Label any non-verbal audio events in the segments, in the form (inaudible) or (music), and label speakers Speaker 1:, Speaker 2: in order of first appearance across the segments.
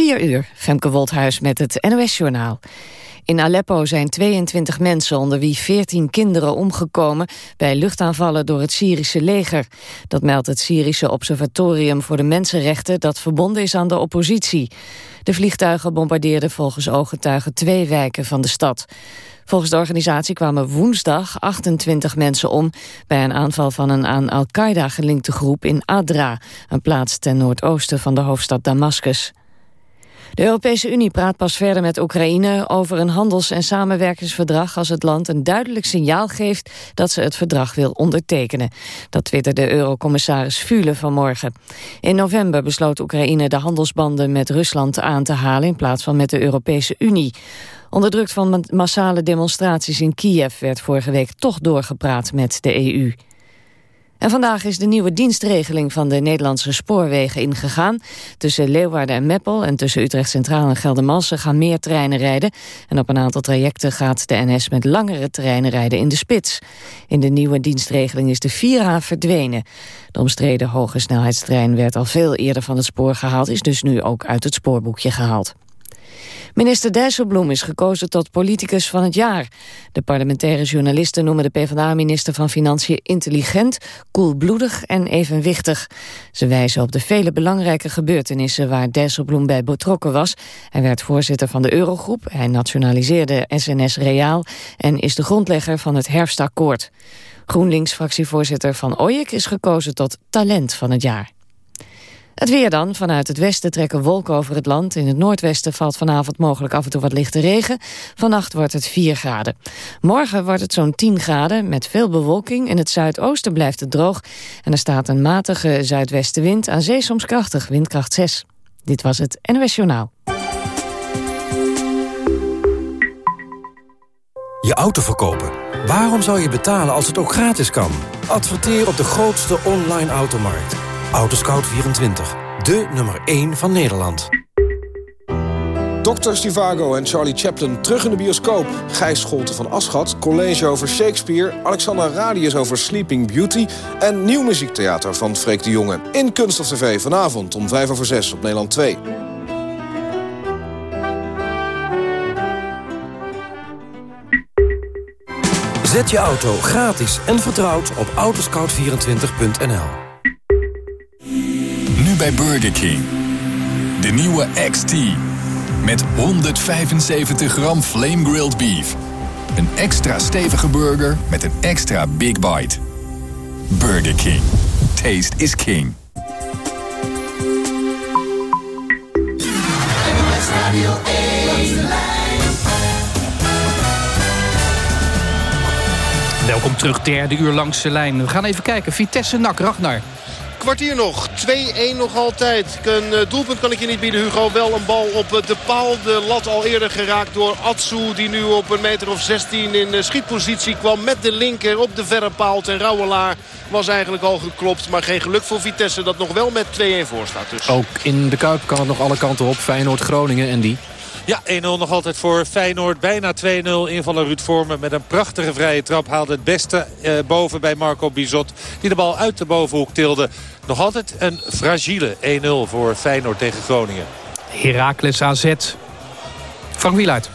Speaker 1: 4 uur, Femke Wolthuis met het NOS-journaal. In Aleppo zijn 22 mensen, onder wie 14 kinderen, omgekomen... bij luchtaanvallen door het Syrische leger. Dat meldt het Syrische Observatorium voor de Mensenrechten... dat verbonden is aan de oppositie. De vliegtuigen bombardeerden volgens ooggetuigen twee wijken van de stad. Volgens de organisatie kwamen woensdag 28 mensen om... bij een aanval van een aan Al-Qaeda gelinkte groep in Adra... een plaats ten noordoosten van de hoofdstad Damascus. De Europese Unie praat pas verder met Oekraïne over een handels- en samenwerkingsverdrag als het land een duidelijk signaal geeft dat ze het verdrag wil ondertekenen. Dat twitterde eurocommissaris Fule vanmorgen. In november besloot Oekraïne de handelsbanden met Rusland aan te halen in plaats van met de Europese Unie. Onder druk van massale demonstraties in Kiev werd vorige week toch doorgepraat met de EU. En vandaag is de nieuwe dienstregeling van de Nederlandse spoorwegen ingegaan. Tussen Leeuwarden en Meppel en tussen Utrecht Centraal en Geldermalsen gaan meer treinen rijden. En op een aantal trajecten gaat de NS met langere treinen rijden in de spits. In de nieuwe dienstregeling is de 4H verdwenen. De omstreden hoge snelheidstrein werd al veel eerder van het spoor gehaald... is dus nu ook uit het spoorboekje gehaald. Minister Dijsselbloem is gekozen tot politicus van het jaar. De parlementaire journalisten noemen de PvdA-minister van Financiën intelligent, koelbloedig en evenwichtig. Ze wijzen op de vele belangrijke gebeurtenissen waar Dijsselbloem bij betrokken was. Hij werd voorzitter van de Eurogroep, hij nationaliseerde SNS Reaal en is de grondlegger van het herfstakkoord. GroenLinks-fractievoorzitter Van Ooyek is gekozen tot talent van het jaar. Het weer dan. Vanuit het westen trekken wolken over het land. In het noordwesten valt vanavond mogelijk af en toe wat lichte regen. Vannacht wordt het 4 graden. Morgen wordt het zo'n 10 graden met veel bewolking. In het zuidoosten blijft het droog. En er staat een matige zuidwestenwind. Aan zee soms krachtig, windkracht 6. Dit was het NOS Journaal.
Speaker 2: Je auto verkopen. Waarom zou je betalen als het ook gratis kan? Adverteer op de grootste online automarkt. Autoscout24. De nummer 1 van Nederland.
Speaker 3: Dr. Stivago en Charlie Chaplin terug in de bioscoop. Gijs Scholte van Aschat, college over Shakespeare... Alexander Radius over Sleeping Beauty... en nieuw muziektheater van Freek de Jonge. In Kunst of TV vanavond om 5 over 6 op Nederland 2.
Speaker 2: Zet je auto gratis en vertrouwd op autoscout24.nl
Speaker 4: bij Burger King. De nieuwe XT. Met 175 gram flame grilled beef. Een extra stevige burger met een extra big bite. Burger King. Taste is king.
Speaker 5: Welkom terug, derde uur langs de lijn. We gaan even kijken. Vitesse Nak, Ragnar.
Speaker 6: Kwartier nog. 2-1 nog altijd. Een eh, doelpunt kan ik je niet bieden, Hugo. Wel een bal op eh, de paal. De lat al eerder geraakt door Atsu. Die nu op een meter of 16 in eh, schietpositie kwam. Met de linker op de verre paal. Ten Rauwelaar was eigenlijk al geklopt. Maar geen geluk voor Vitesse dat nog wel met 2-1 voor staat. Dus.
Speaker 5: Ook in de Kuip kan het nog alle kanten op. Feyenoord-Groningen en die.
Speaker 7: Ja, 1-0 nog altijd voor Feyenoord. Bijna 2-0 invaller Ruud Vormen met een prachtige vrije trap. Haalde het beste eh, boven bij Marco Bizot. Die de bal uit de bovenhoek tilde. Nog altijd een fragiele 1-0 voor Feyenoord tegen Groningen.
Speaker 5: Heracles AZ. Frank Wieluid.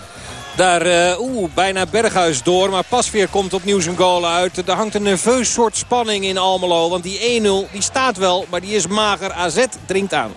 Speaker 8: Daar, uh, oeh, bijna Berghuis door. Maar Pasveer komt opnieuw zijn goal uit. Er hangt een nerveus soort spanning in Almelo. Want die 1-0, die staat wel, maar die is mager. AZ dringt aan.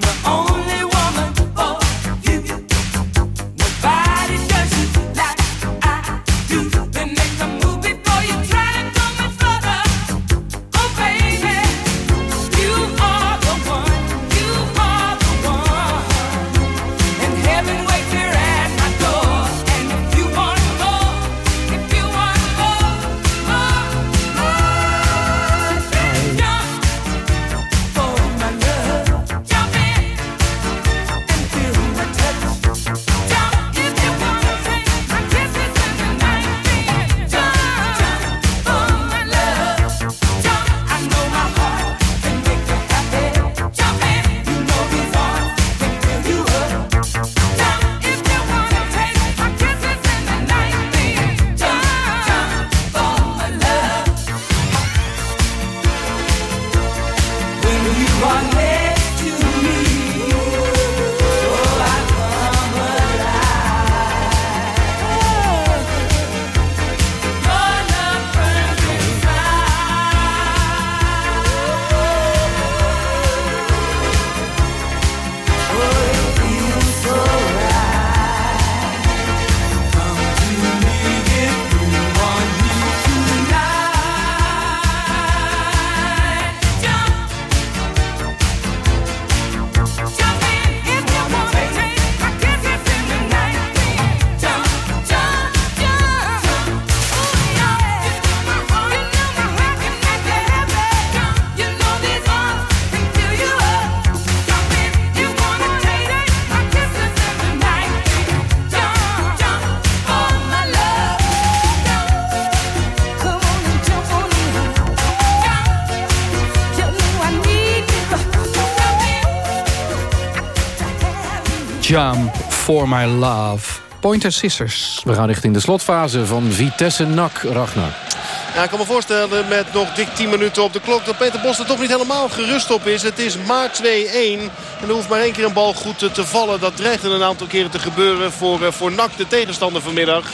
Speaker 5: the Jump for my love. Pointer Sisters.
Speaker 9: We gaan richting de slotfase van Vitesse NAC, Ragnar.
Speaker 6: Ja, ik kan me voorstellen met nog dik 10 minuten op de klok... dat Peter Bos er toch niet helemaal gerust op is. Het is maar 2-1. En er hoeft maar één keer een bal goed te vallen. Dat dreigt een aantal keren te gebeuren voor, eh, voor NAC, de tegenstander vanmiddag.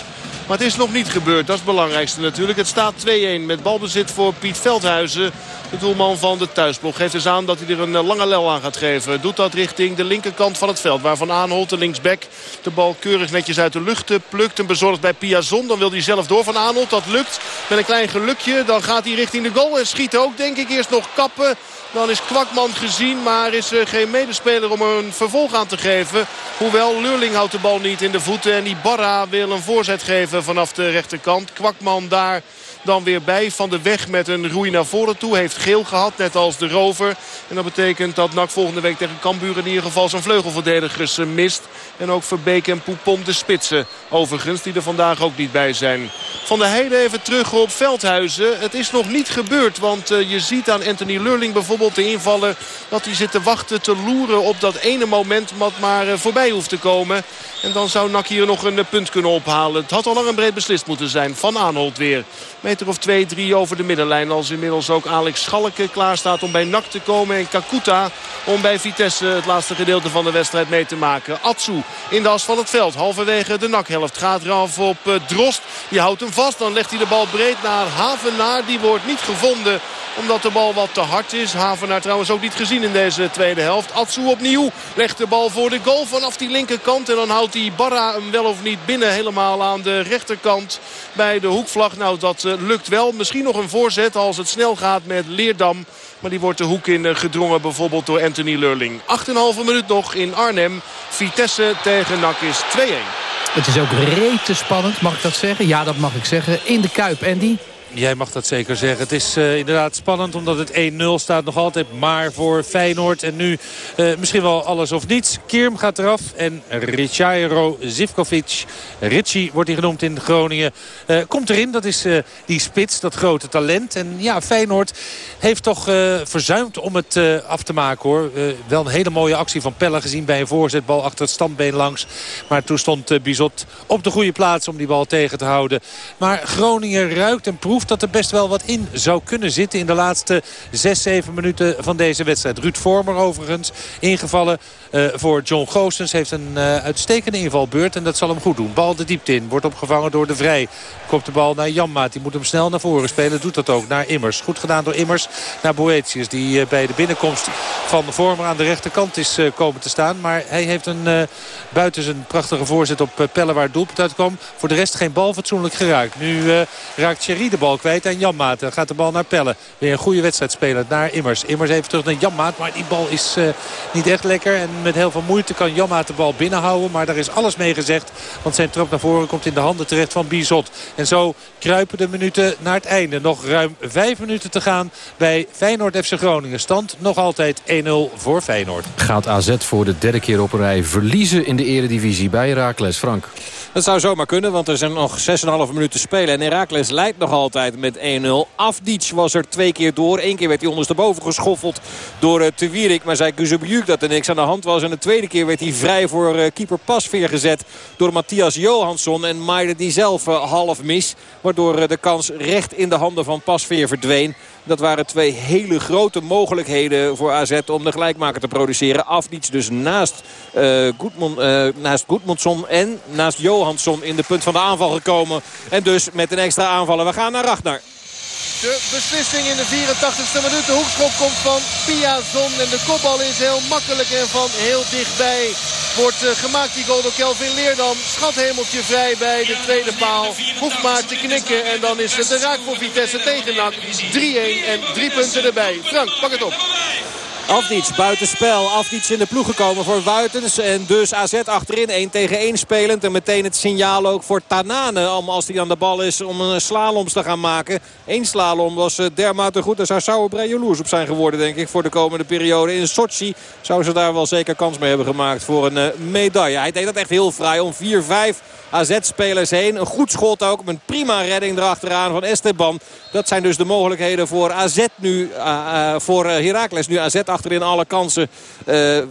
Speaker 6: Maar het is nog niet gebeurd. Dat is het belangrijkste natuurlijk. Het staat 2-1 met balbezit voor Piet Veldhuizen. De doelman van de thuisblok geeft dus aan dat hij er een eh, lange lel aan gaat geven. Doet dat richting de linkerkant van het veld. Waarvan Aanholt, de linksback, de bal keurig netjes uit de lucht plukt. En bezorgd bij Piazon. Dan wil hij zelf door van Aanholt. Dat lukt met een klein gelukje. Dan gaat hij richting de goal en schiet ook denk ik eerst nog kappen. Dan is Kwakman gezien, maar is er geen medespeler om een vervolg aan te geven. Hoewel, Lurling houdt de bal niet in de voeten. En Ibarra wil een voorzet geven vanaf de rechterkant. Kwakman daar dan weer bij van de weg met een roei naar voren toe. Heeft geel gehad, net als de rover. En dat betekent dat NAC volgende week tegen Cambuur in ieder geval zijn vleugelverdedigers eh, mist. En ook Verbeek en Poupon de spitsen overigens, die er vandaag ook niet bij zijn. Van de Heide even terug op Veldhuizen. Het is nog niet gebeurd, want eh, je ziet aan Anthony Lurling bijvoorbeeld de invaller... dat hij zit te wachten, te loeren op dat ene moment wat maar eh, voorbij hoeft te komen. En dan zou NAC hier nog een punt kunnen ophalen. Het had al lang een breed beslist moeten zijn. Van Aanholt weer of 2-3 over de middenlijn. Als inmiddels ook Alex Schalke klaar staat om bij NAC te komen. En Kakuta om bij Vitesse het laatste gedeelte van de wedstrijd mee te maken. Atsu in de as van het veld. Halverwege de NAC-helft gaat Ralf op uh, Drost. Die houdt hem vast. Dan legt hij de bal breed naar Havenaar. Die wordt niet gevonden omdat de bal wat te hard is. Havenaar trouwens ook niet gezien in deze tweede helft. Atsu opnieuw legt de bal voor de goal vanaf die linkerkant. En dan houdt die Barra hem wel of niet binnen helemaal aan de rechterkant bij de hoekvlag. Nou dat uh, lukt wel. Misschien nog een voorzet als het snel gaat met Leerdam. Maar die wordt de hoek in uh, gedrongen bijvoorbeeld door Anthony Lurling. 8,5 minuut nog in Arnhem. Vitesse tegen NAC is 2-1.
Speaker 5: Het is ook rete spannend, mag ik dat zeggen? Ja, dat mag ik zeggen. In de Kuip, Andy.
Speaker 7: Jij mag dat zeker zeggen. Het is uh, inderdaad spannend omdat het 1-0 staat nog altijd maar voor Feyenoord. En nu uh, misschien wel alles of niets. Kierm gaat eraf en Richairo Zivkovic, Ritchie wordt hij genoemd in Groningen, uh, komt erin. Dat is die spits, dat grote talent. En ja, Feyenoord heeft toch verzuimd om het af te maken hoor. wel een hele mooie actie van Pelle gezien bij een voorzetbal achter het standbeen langs. Maar toen stond Bizot op de goede plaats om die bal tegen te houden. Maar Groningen ruikt en proeft dat er best wel wat in zou kunnen zitten in de laatste 6, 7 minuten van deze wedstrijd. Ruud Vormer overigens ingevallen uh, voor John Goossens. Heeft een uh, uitstekende invalbeurt en dat zal hem goed doen. Bal de diepte in, wordt opgevangen door de Vrij. Komt de bal naar Janmaat, die moet hem snel naar voren spelen. Doet dat ook naar Immers. Goed gedaan door Immers naar Boetius. Die uh, bij de binnenkomst van Vormer aan de rechterkant is komen te staan. Maar hij heeft een buiten zijn prachtige voorzet op Pelle waar het doelpunt uitkwam. Voor de rest geen bal fatsoenlijk geraakt. Nu raakt Thierry de bal kwijt aan Janmaat. Dan gaat de bal naar Pelle. Weer een goede wedstrijd spelen naar Immers. Immers even terug naar Janmaat. Maar die bal is niet echt lekker. En met heel veel moeite kan Janmaat de bal binnenhouden. Maar daar is alles mee gezegd. Want zijn trap naar voren komt in de handen terecht van Bizot. En zo kruipen de minuten naar het einde. Nog ruim vijf minuten te gaan bij Feyenoord FC Groningen. Stand nog altijd 1-0 voor Feyenoord.
Speaker 9: Gaat AZ voor de derde keer op een rij verliezen in de eredivisie bij Herakles. Frank.
Speaker 8: Dat zou zomaar kunnen, want er zijn nog 6,5 minuten spelen. En Herakles leidt nog altijd met 1-0. Afdic was er twee keer door. Eén keer werd hij ondersteboven geschoffeld door uh, Te Wierik. Maar zei Kuzubjuk dat er niks aan de hand was. En de tweede keer werd hij vrij voor uh, keeper Pasveer gezet door Matthias Johansson. En maaide die zelf uh, half mis. Waardoor de kans recht in de handen van Pasveer verdween. Dat waren twee hele grote mogelijkheden voor AZ om de gelijkmaker te produceren. Afdiets dus naast, uh, naast Goedmondsson en naast Johansson in de punt van de aanval gekomen. En dus met een extra aanvaller. We gaan naar Ragnar.
Speaker 6: De beslissing in de 84ste minuut. De hoekschop komt van Piazon. En de kopbal is heel makkelijk en van heel dichtbij. Wordt uh, gemaakt die goal door Kelvin Leerdam. Schathemeltje vrij bij de tweede paal. Hoeft maar te knikken. En dan is het de raak voor Vitesse tegen NAC. 3-1 en drie punten erbij. Frank, pak het op.
Speaker 8: Afdiets buitenspel. Afdiets in de ploeg gekomen voor Wuitens. En dus AZ achterin 1 tegen 1 spelend. En meteen het signaal ook voor Tanane. Om als hij aan de bal is om een slaloms te gaan maken. Eén slalom was eh, dermate goed. Daar zou Sauerbrei jaloers op zijn geworden denk ik. Voor de komende periode. In Sochi zou ze daar wel zeker kans mee hebben gemaakt voor een eh, medaille. Hij deed dat echt heel vrij om 4-5 AZ-spelers heen. Een goed schot ook. Met een prima redding erachteraan van Esteban. Dat zijn dus de mogelijkheden voor AZ nu. Uh, voor Heracles nu AZ achterin alle kansen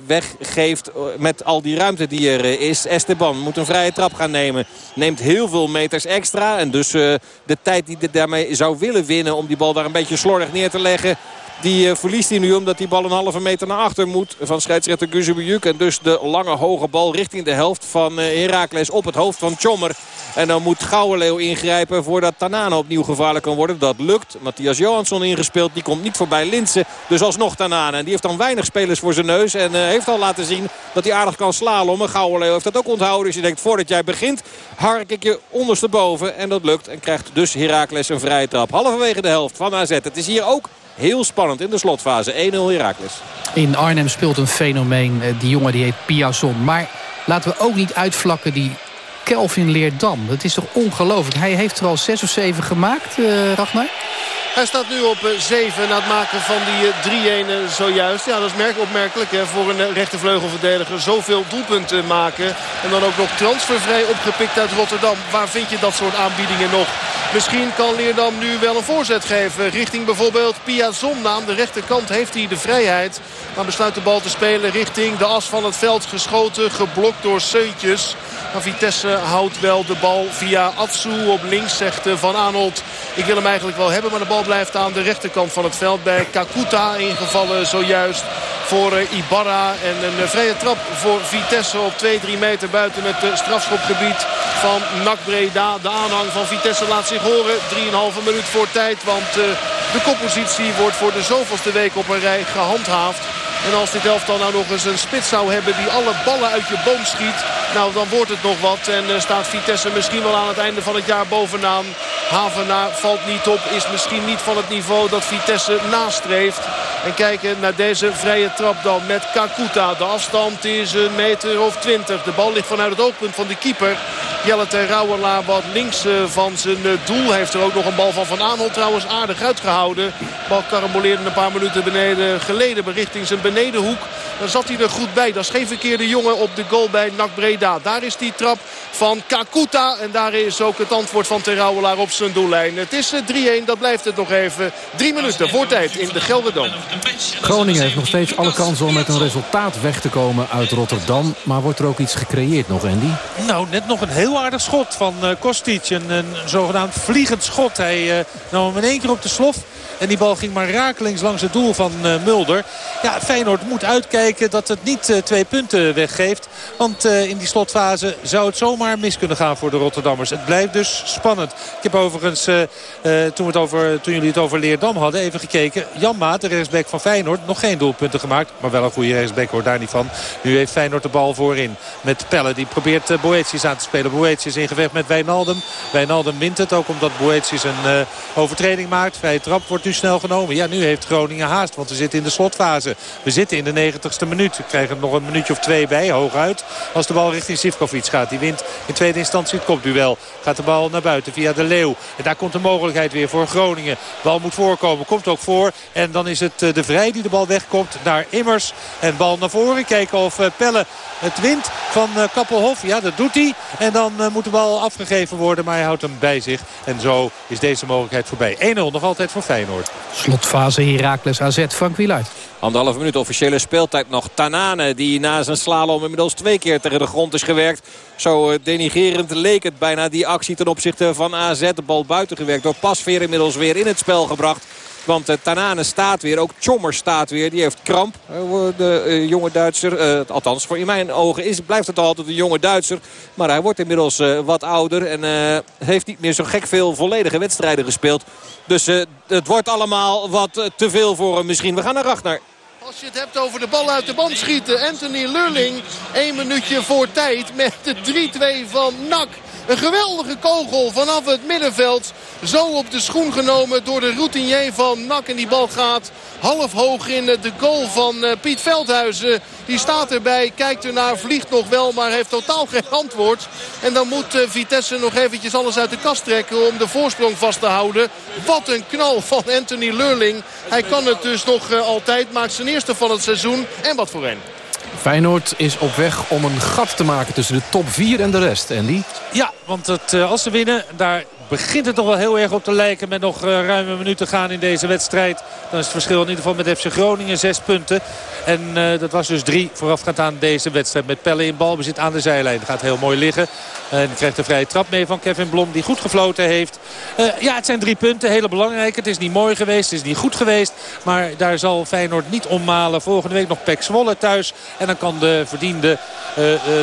Speaker 8: weggeeft met al die ruimte die er is. Esteban moet een vrije trap gaan nemen. Neemt heel veel meters extra. En dus de tijd die hij daarmee zou willen winnen om die bal daar een beetje slordig neer te leggen die uh, verliest hij nu omdat die bal een halve meter naar achter moet van scheidsrechter Guzebuyuk. En dus de lange hoge bal richting de helft van uh, Heracles op het hoofd van Tjommer. En dan moet Gouwenleeuw ingrijpen voordat Tanane opnieuw gevaarlijk kan worden. Dat lukt. Matthias Johansson ingespeeld. Die komt niet voorbij Linsen. Dus alsnog Tanane. En die heeft dan weinig spelers voor zijn neus. En uh, heeft al laten zien dat hij aardig kan slalommen. Gouwenleeuw heeft dat ook onthouden. Dus je denkt voordat jij begint hark ik je ondersteboven. En dat lukt. En krijgt dus Heracles een vrije trap. Halverwege de helft van AZ. Het is hier ook Heel spannend in de slotfase. 1-0 Herakles.
Speaker 5: In Arnhem speelt een fenomeen. Eh, die jongen die heet Piazon. Maar laten we ook niet uitvlakken die Kelvin Leerdam. Dat is toch ongelooflijk. Hij heeft er al 6 of 7 gemaakt, uh, Ragnar?
Speaker 6: Hij staat nu op 7 eh, na het maken van die 3-1 eh, zojuist. Ja, dat is merk opmerkelijk hè, voor een rechtervleugelverdediger. Zoveel doelpunten maken. En dan ook nog transfervrij opgepikt uit Rotterdam. Waar vind je dat soort aanbiedingen nog? Misschien kan Leerdam nu wel een voorzet geven. Richting bijvoorbeeld Pia Zomna. Aan de rechterkant heeft hij de vrijheid. Maar besluit de bal te spelen richting de as van het veld. Geschoten, geblokt door Seuntjes. Maar Vitesse houdt wel de bal via Atsu op links, zegt Van Aanholt. Ik wil hem eigenlijk wel hebben, maar de bal blijft aan de rechterkant van het veld. Bij Kakuta ingevallen zojuist voor eh, Ibarra. En een eh, vrije trap voor Vitesse op 2-3 meter buiten het eh, strafschopgebied van NAC Breda. De aanhang van Vitesse laat zich horen. 3,5 minuut voor tijd, want de koppositie wordt voor de zoveelste week op een rij gehandhaafd. En als dit elftal nou nog eens een spits zou hebben die alle ballen uit je boom schiet. Nou, dan wordt het nog wat. En uh, staat Vitesse misschien wel aan het einde van het jaar bovenaan. Havenaar valt niet op. Is misschien niet van het niveau dat Vitesse nastreeft. En kijken naar deze vrije trap dan met Kakuta. De afstand is een meter of twintig. De bal ligt vanuit het oogpunt van de keeper. Jelle ter Rauwelaar wat links eh, van zijn eh, doel. Heeft er ook nog een bal van Van Aanholt trouwens aardig uitgehouden. Bal karamboleerde een paar minuten beneden geleden richting zijn benedenhoek. Dan zat hij er goed bij. Dat is geen verkeerde jongen op de goal bij NAC Breda. Daar is die trap van Kakuta. En daar is ook het antwoord van Terouwelaar op zijn doellijn. Het is 3-1, eh, dat blijft het nog even. Drie minuten voor tijd in de Gelderdoom.
Speaker 9: Groningen heeft nog steeds alle kansen om met een resultaat weg te komen uit Rotterdam. Maar wordt er ook iets gecreëerd nog, Andy?
Speaker 7: Nou, net nog een heel aardig schot van uh, Kostic. Een, een zogenaamd vliegend schot. Hij uh, nam hem in één keer op de slof. En die bal ging maar rakelings langs het doel van uh, Mulder. Ja, Feyenoord moet uitkijken dat het niet uh, twee punten weggeeft. Want uh, in die slotfase zou het zomaar mis kunnen gaan voor de Rotterdammers. Het blijft dus spannend. Ik heb overigens, toen, het over, toen jullie het over Leerdam hadden, even gekeken. Jan Maat, de rechtsback van Feyenoord, nog geen doelpunten gemaakt. Maar wel een goede rechtsback, hoor daar niet van. Nu heeft Feyenoord de bal voorin. Met Pelle, die probeert Boetius aan te spelen. Boetius in gevecht met Wijnaldum. Wijnaldum wint het ook omdat Boetius een overtreding maakt. Vrije trap wordt nu snel genomen. Ja, nu heeft Groningen haast, want we zitten in de slotfase. We zitten in de 90ste minuut. We krijgen er nog een minuutje of twee bij, hooguit. Als de bal richting Sivkovic gaat. Die wint in tweede instantie het kopduel. Gaat de bal naar buiten via de Leeuw. En daar komt de mogelijkheid weer voor Groningen. Bal moet voorkomen, komt ook voor. En dan is het eh, de Vrij die de bal wegkomt naar Immers. En bal naar voren. Kijken of eh, Pelle het wint van eh, Kappelhof. Ja, dat doet hij. En dan moet de bal afgegeven worden. Maar hij houdt hem bij zich. En zo is deze mogelijkheid voorbij. 1-0 nog altijd voor Feyenoord.
Speaker 5: Slotfase Heracles AZ, Frank Wieluid.
Speaker 8: Anderhalve minuut officiële speeltijd nog. Tanane die na zijn slalom inmiddels twee keer tegen de grond is gewerkt. Zo eh, denigerend leek het bijna die actie ten opzichte van AZ. De bal buiten gewerkt door Pasveer inmiddels weer in het spel gebracht. Want uh, Tanane staat weer. Ook Chommer staat weer. Die heeft kramp. Uh, de jonge Duitser. althans, voor in mijn ogen is, blijft het altijd een jonge Duitser. Maar hij wordt inmiddels wat ouder. En heeft niet meer zo gek veel volledige wedstrijden gespeeld. Dus het wordt allemaal wat te veel voor hem misschien. We gaan naar Ragnar.
Speaker 6: Als je het hebt over de bal uit de band schieten. Anthony Lurling, één minuutje voor tijd met de 3-2 van NAC. Een geweldige kogel vanaf het middenveld. Zo op de schoen genomen door de routinier van NAC. En die bal gaat half hoog in de goal van eh, Piet Veldhuizen. Die staat erbij, kijkt ernaar, vliegt nog wel, maar heeft totaal (laughs) geen antwoord. En dan moet eh, Vitesse nog eventjes alles uit de kast trekken om de voorsprong vast te houden. Wat een knal van Anthony Lurling. Hij kan het dus nog eh, altijd, maakt zijn eerste van het seizoen. En wat voor een.
Speaker 9: Feyenoord is op weg om een gat te maken tussen de top 4 en de rest, Andy.
Speaker 7: Ja, want het, als ze winnen, daar begint het toch wel heel erg op te lijken met nog uh, ruim een minuut te gaan in deze wedstrijd. Dan is het verschil in ieder geval met FC Groningen zes punten. En uh, dat was dus drie voorafgaand aan deze wedstrijd. Met Pelle in balbezit aan de zijlijn. Gaat heel mooi liggen. En krijgt een vrije trap mee van Kevin Blom die goed gefloten heeft. Uh, ja, het zijn drie punten. Hele belangrijk. Het is niet mooi geweest. Het is niet goed geweest. Maar daar zal Feyenoord niet ommalen. Volgende week nog Pek Zwolle thuis. En dan kan de verdiende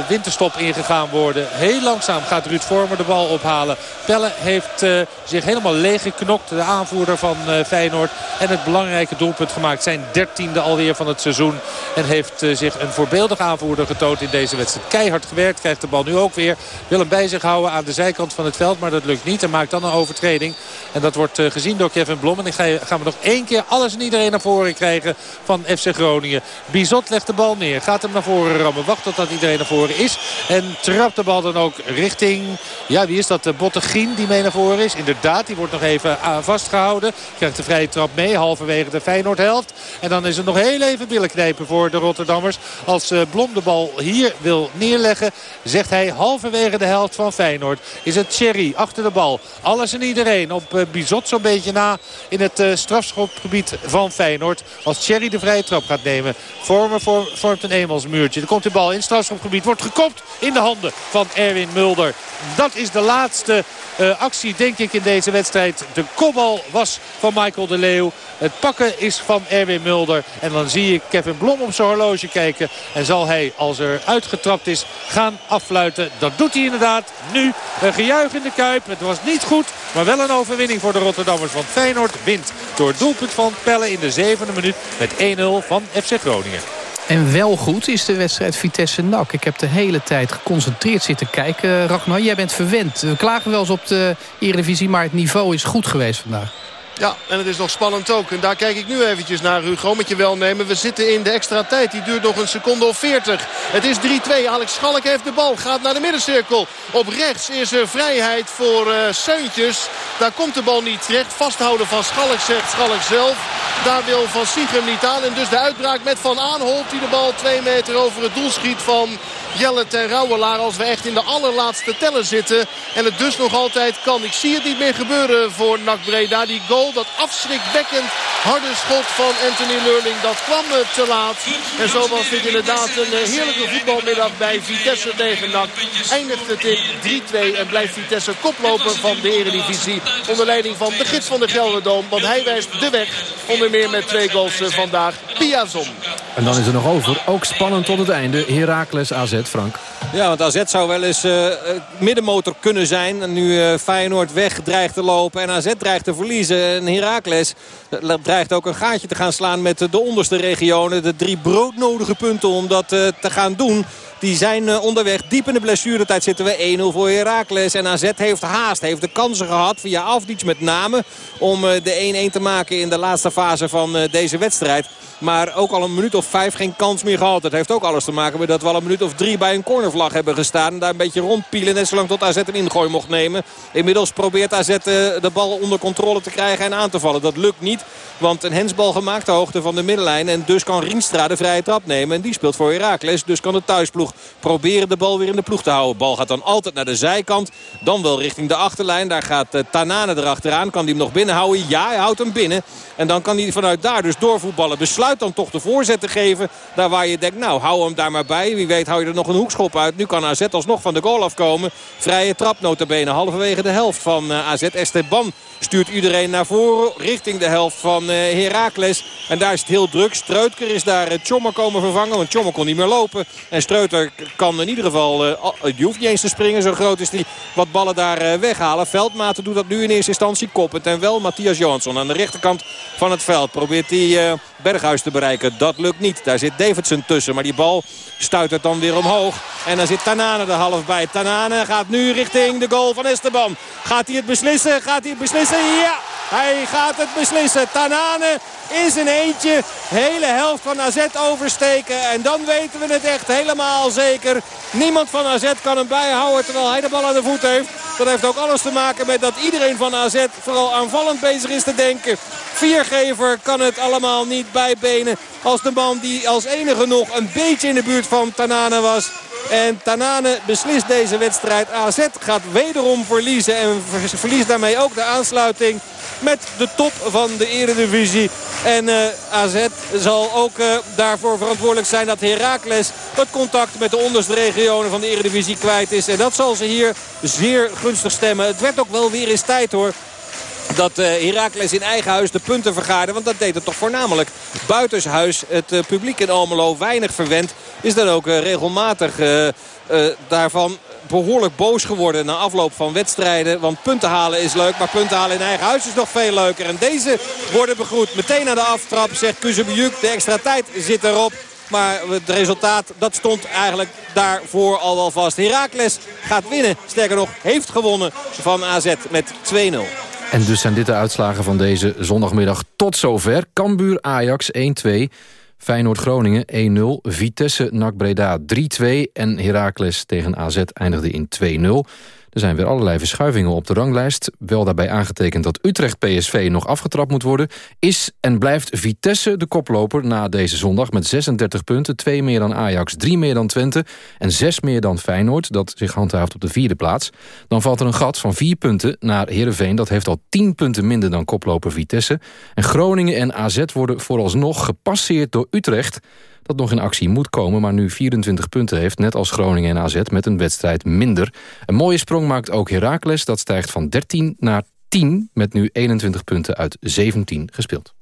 Speaker 7: winterstop ingegaan worden. Heel langzaam gaat Ruud Vormer de bal ophalen. Pelle heeft uh, zich helemaal leeggeknokt. De aanvoerder van uh, Feyenoord. En het belangrijke doelpunt gemaakt. Zijn dertiende alweer van het seizoen. En heeft uh, zich een voorbeeldig aanvoerder getoond in deze wedstrijd. Keihard gewerkt. Krijgt de bal nu ook weer. Wil hem bij zich houden aan de zijkant van het veld. Maar dat lukt niet. En maakt dan een overtreding. En dat wordt gezien door Kevin Blom. En dan gaan we nog één keer alles en iedereen naar voren krijgen van FC Groningen. Bizot legt de bal neer. Gaat hem naar voren rammen. Wacht totdat iedereen naar voren is. En trapt de bal dan ook richting... Ja, wie is dat? De Bottegien die mee naar voren is. Inderdaad, die wordt nog even vastgehouden. Krijgt de vrije trap mee, halverwege de Feyenoord-helft. En dan is het nog heel even knijpen voor de Rotterdammers. Als Blom de bal hier wil neerleggen, zegt hij halverwege de helft van Feyenoord. Is het Thierry achter de bal. Alles en iedereen op Bizot zo'n beetje na in het strafschopgebied van Feyenoord. Als Thierry de vrije trap gaat nemen. Vormt een eenmansmuurtje. Dan komt de bal in het strafschopgebied. Wordt gekopt in de handen van Erwin Mulder. Dat is de laatste uh, actie denk ik in deze wedstrijd. De kopbal was van Michael de Leeuw. Het pakken is van Erwin Mulder. En dan zie ik Kevin Blom op zijn horloge kijken. En zal hij als er uitgetrapt is gaan affluiten. Dat doet hij inderdaad. Nu een gejuich in de Kuip. Het was niet goed. Maar wel een overwinning voor de Rotterdammers. Want Feyenoord wint door het doelpunt van Pelle in de zevende minuut. Met 1-0 van FC Groningen.
Speaker 5: En wel goed is de wedstrijd Vitesse-NAC. Ik heb de hele tijd geconcentreerd zitten kijken. Ragnar, jij bent verwend. We klagen wel eens op de Eredivisie, maar het niveau is goed geweest vandaag.
Speaker 6: Ja, en het is nog spannend ook. En daar kijk ik nu eventjes naar, Hugo, met je welnemen. We zitten in de extra tijd. Die duurt nog een seconde of 40. Het is 3-2. Alex Schalk heeft de bal. Gaat naar de middencirkel. Op rechts is er vrijheid voor uh, Seuntjes. Daar komt de bal niet terecht. Vasthouden van Schalk, zegt Schalk zelf. Daar wil Van Siegem niet aan. En dus de uitbraak met Van Aanholt. Die de bal twee meter over het doel schiet van Jelle ten Rauwelaar. Als we echt in de allerlaatste tellen zitten. En het dus nog altijd kan. Ik zie het niet meer gebeuren voor NAC Breda. Die goal, dat afschrikwekkend harde schot van Anthony Leurling. Dat kwam te laat. En zo was dit inderdaad een eh, heerlijke voetbalmiddag bij Vitesse tegen NAC. Eindigt het in 3-2 en blijft Vitesse koploper van de Eredivisie. Onder leiding van de gids van de Gelderdoom. Want hij wijst de weg. Onder meer met twee goals eh, vandaag. Piazon.
Speaker 9: En dan is er nog over. Ook spannend tot het einde. Heracles AZ, Frank.
Speaker 8: Ja, want AZ zou wel eens uh, middenmotor kunnen zijn. En nu uh, Feyenoord weg dreigt te lopen en AZ dreigt te verliezen. En Heracles dreigt ook een gaatje te gaan slaan met de onderste regionen. De drie broodnodige punten om dat te gaan doen. Die zijn onderweg. Diep in de blessuretijd zitten we 1-0 voor Heracles. En AZ heeft haast. Heeft de kansen gehad via Afdic met name. Om de 1-1 te maken in de laatste fase van deze wedstrijd. Maar ook al een minuut of vijf geen kans meer gehad. Het heeft ook alles te maken met dat we al een minuut of drie bij een cornervlag hebben gestaan. Daar een beetje rondpielen. Net zolang tot AZ een ingooi mocht nemen. Inmiddels probeert AZ de bal onder controle te krijgen en aan te vallen. Dat lukt niet. Want een hensbal gemaakt de hoogte van de middenlijn. En dus kan Rienstra de vrije trap nemen. En die speelt voor Heracles. Dus kan de thuisploeg proberen de bal weer in de ploeg te houden. Bal gaat dan altijd naar de zijkant. Dan wel richting de achterlijn. Daar gaat Tanane erachteraan. Kan hij hem nog binnenhouden? Ja, hij houdt hem binnen. En dan kan hij vanuit daar dus doorvoetballen. Besluit dan toch de voorzet te geven. Daar waar je denkt, nou hou hem daar maar bij. Wie weet hou je er nog een hoekschop uit. Nu kan AZ alsnog van de goal afkomen. Vrije trap notabene. Halverwege de helft van uh, AZ. Esteban stuurt iedereen naar voren. Richting de helft van uh, Heracles. En daar is het heel druk. Streutker is daar uh, Tjommer komen vervangen. Want Tjommer kon niet meer lopen. En Streuter kan in ieder geval... Die hoeft niet eens te springen. Zo groot is die wat ballen daar weghalen. Veldmaten doet dat nu in eerste instantie koppen. En wel Matthias Johansson aan de rechterkant van het veld. Probeert hij Berghuis te bereiken. Dat lukt niet. Daar zit Davidson tussen. Maar die bal stuitert dan weer omhoog. En dan zit Tanane er half bij. Tanane gaat nu richting de goal van Esteban. Gaat hij het beslissen? Gaat hij het beslissen? Ja, hij gaat het beslissen. Tanane is een eentje. Hele helft van AZ oversteken. En dan weten we het echt helemaal zeker. Niemand van AZ kan hem bijhouden terwijl hij de bal aan de voet heeft. Dat heeft ook alles te maken met dat iedereen van AZ vooral aanvallend bezig is te denken. Viergever kan het allemaal niet bijbenen. Als de man die als enige nog een beetje in de buurt van Tanane was En Tanane beslist deze wedstrijd. AZ gaat wederom verliezen. En verliest daarmee ook de aansluiting met de top van de eredivisie. En eh, AZ zal ook uh, daarvoor verantwoordelijk zijn dat Heracles het contact met de onderste regionen van de eredivisie kwijt is. En dat zal ze hier zeer gunstig stemmen. Het werd ook wel weer eens tijd hoor dat uh, Heracles in eigen huis de punten vergaarde. Want dat deed het toch voornamelijk buitenshuis. Het uh, publiek in Almelo weinig verwend. Is dan ook uh, regelmatig daarvan behoorlijk boos geworden na afloop van wedstrijden. Want punten halen is leuk, maar punten halen in eigen huis is nog veel leuker. En deze worden begroet. Meteen aan de aftrap zegt Kuzebujuk. De extra tijd zit erop. Maar het resultaat dat stond eigenlijk daarvoor al wel vast. Heracles gaat winnen. Sterker nog, heeft gewonnen van AZ met 2-0.
Speaker 9: En dus zijn dit de uitslagen van deze zondagmiddag tot zover. Cambuur Ajax 1-2. Feyenoord-Groningen 1-0. Vitesse NAC Breda 3-2. En Heracles tegen AZ eindigde in 2-0. Er zijn weer allerlei verschuivingen op de ranglijst. Wel daarbij aangetekend dat Utrecht-PSV nog afgetrapt moet worden. Is en blijft Vitesse de koploper na deze zondag met 36 punten. Twee meer dan Ajax, drie meer dan Twente en zes meer dan Feyenoord... dat zich handhaaft op de vierde plaats. Dan valt er een gat van vier punten naar Heerenveen. Dat heeft al tien punten minder dan koploper Vitesse. En Groningen en AZ worden vooralsnog gepasseerd door Utrecht nog in actie moet komen... maar nu 24 punten heeft, net als Groningen en AZ... met een wedstrijd minder. Een mooie sprong maakt ook Heracles. Dat stijgt van 13 naar 10, met nu 21 punten uit 17 gespeeld.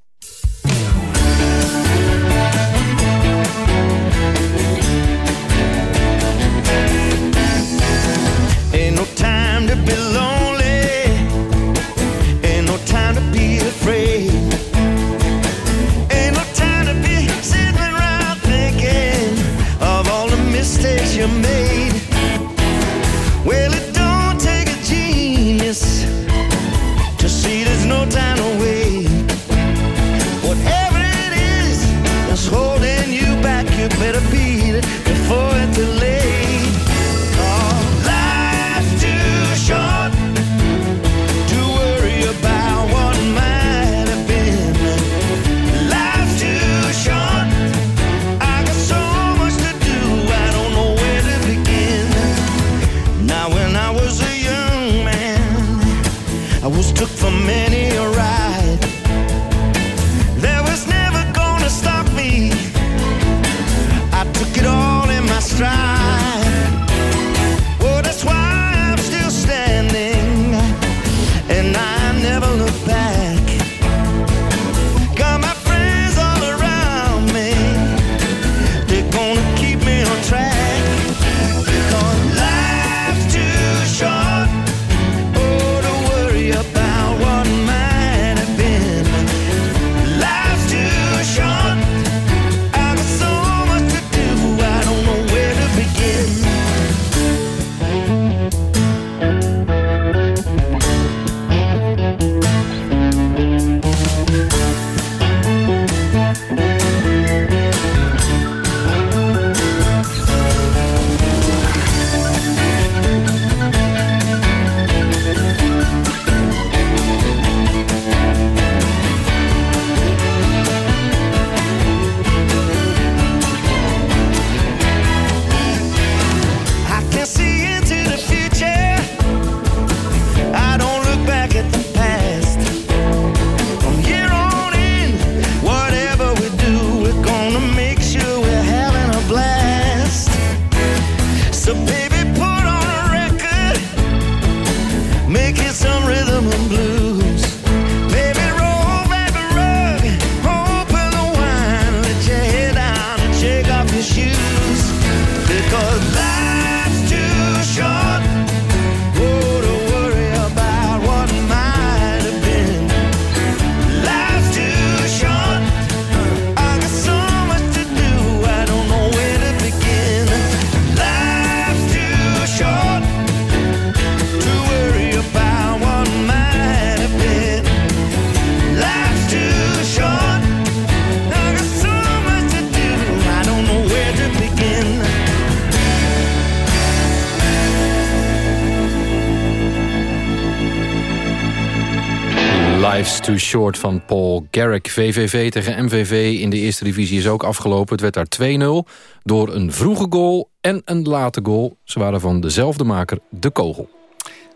Speaker 9: Too Short van Paul Garrick. VVV tegen MVV in de eerste divisie is ook afgelopen. Het werd daar 2-0 door een vroege goal en een late goal. Ze waren van dezelfde maker, De Kogel.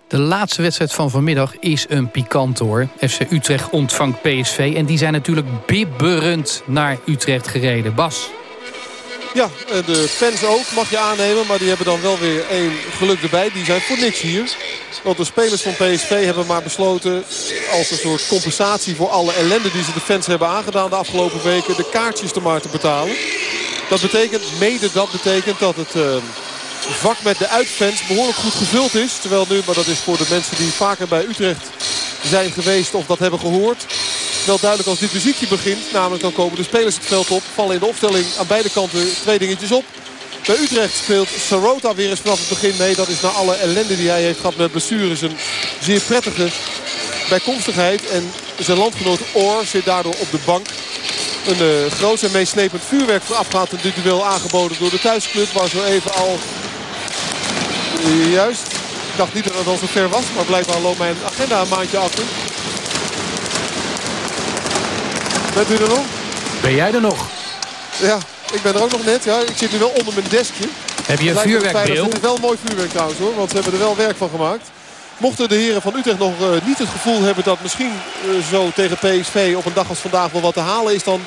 Speaker 5: De laatste wedstrijd van vanmiddag is een pikant hoor. FC Utrecht ontvangt PSV en die zijn natuurlijk bibberend naar Utrecht gereden. Bas.
Speaker 10: Ja, de fans ook, mag je aannemen. Maar die hebben dan wel weer één geluk erbij. Die zijn voor niks hier. Want de spelers van PSV hebben maar besloten... als een soort compensatie voor alle ellende die ze de fans hebben aangedaan de afgelopen weken... de kaartjes te maar te betalen. Dat betekent, mede dat betekent dat het... Uh, vak met de uitfans behoorlijk goed gevuld is. Terwijl nu, maar dat is voor de mensen die vaker bij Utrecht zijn geweest of dat hebben gehoord wel duidelijk als dit muziekje begint. Namelijk dan komen de spelers het veld op. Vallen in de opstelling aan beide kanten twee dingetjes op. Bij Utrecht speelt Sarota weer eens vanaf het begin mee. Dat is na alle ellende die hij heeft gehad met blessures een zeer prettige bijkomstigheid. En zijn landgenoot Oor zit daardoor op de bank. Een uh, groot en meeslepend vuurwerk voorafgaat in dit duel aangeboden door de thuisclub. Waar zo even al... juist, ik dacht niet dat het al zo ver was. Maar blijkbaar loopt mijn agenda een maandje achter. Bent u er nog?
Speaker 9: Ben jij er nog?
Speaker 10: Ja, ik ben er ook nog net. Ja, ik zit nu wel onder mijn deskje.
Speaker 5: Heb je een vuurwerkbril?
Speaker 10: Het is wel mooi vuurwerk trouwens hoor. Want ze hebben er wel werk van gemaakt. Mochten de heren van Utrecht nog uh, niet het gevoel hebben dat misschien uh, zo tegen PSV op een dag als vandaag wel wat te halen is. Dan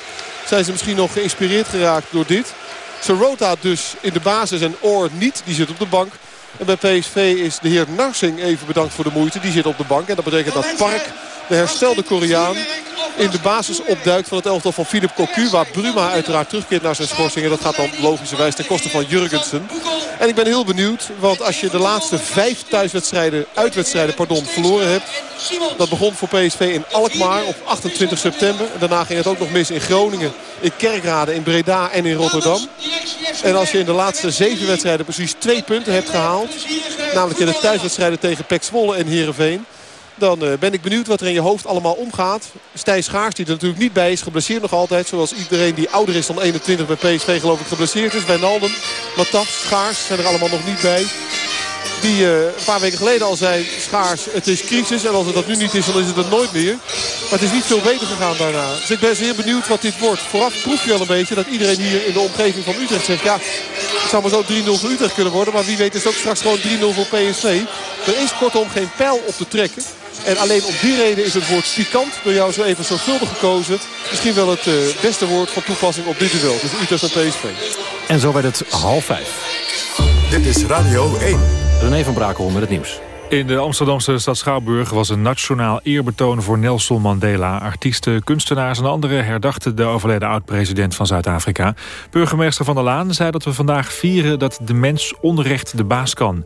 Speaker 10: zijn ze misschien nog geïnspireerd geraakt door dit. Sorota dus in de basis en Oor niet. Die zit op de bank. En bij PSV is de heer Narsing even bedankt voor de moeite. Die zit op de bank. En dat betekent dat Park, de herstelde Koreaan, in de basis opduikt van het elftal van Philip Cocu. Waar Bruma uiteraard terugkeert naar zijn schorsing. En dat gaat dan logischerwijs ten koste van Jurgensen. En ik ben heel benieuwd. Want als je de laatste vijf thuiswedstrijden, uitwedstrijden pardon, verloren hebt. Dat begon voor PSV in Alkmaar op 28 september. En daarna ging het ook nog mis in Groningen, in Kerkrade, in Breda en in Rotterdam. En als je in de laatste zeven wedstrijden precies twee punten hebt gehaald. Namelijk in de thuiswedstrijden tegen Pek Zwolle en Heerenveen. Dan uh, ben ik benieuwd wat er in je hoofd allemaal omgaat. Stijn Schaars, die er natuurlijk niet bij is, geblesseerd nog altijd. Zoals iedereen die ouder is dan 21 bij PSV geloof ik geblesseerd is. Wijnaldum, Matas, Schaars zijn er allemaal nog niet bij. Die uh, een paar weken geleden al zei, Schaars, het is crisis. En als het dat nu niet is, dan is het er nooit meer. Maar het is niet veel beter gegaan daarna. Dus ik ben zeer benieuwd wat dit wordt. Vooraf proef je wel een beetje dat iedereen hier in de omgeving van Utrecht zegt... ja, het zou maar zo 3-0 voor Utrecht kunnen worden. Maar wie weet is het ook straks gewoon 3-0 voor PSV. Er is kortom geen pijl op te trekken. En alleen om die reden is het woord pikant door jou zo even zorgvuldig gekozen. Misschien wel het uh, beste woord van toepassing op dit duel. Dus Utrecht en PSV.
Speaker 9: En zo werd het half vijf.
Speaker 4: Dit is Radio 1.
Speaker 9: René van Brakel met het nieuws.
Speaker 11: In de Amsterdamse stad Schouwburg was een nationaal eerbetoon voor Nelson Mandela. Artiesten, kunstenaars en anderen herdachten de overleden oud-president van Zuid-Afrika. Burgemeester Van der Laan zei dat we vandaag vieren dat de mens onrecht de baas kan.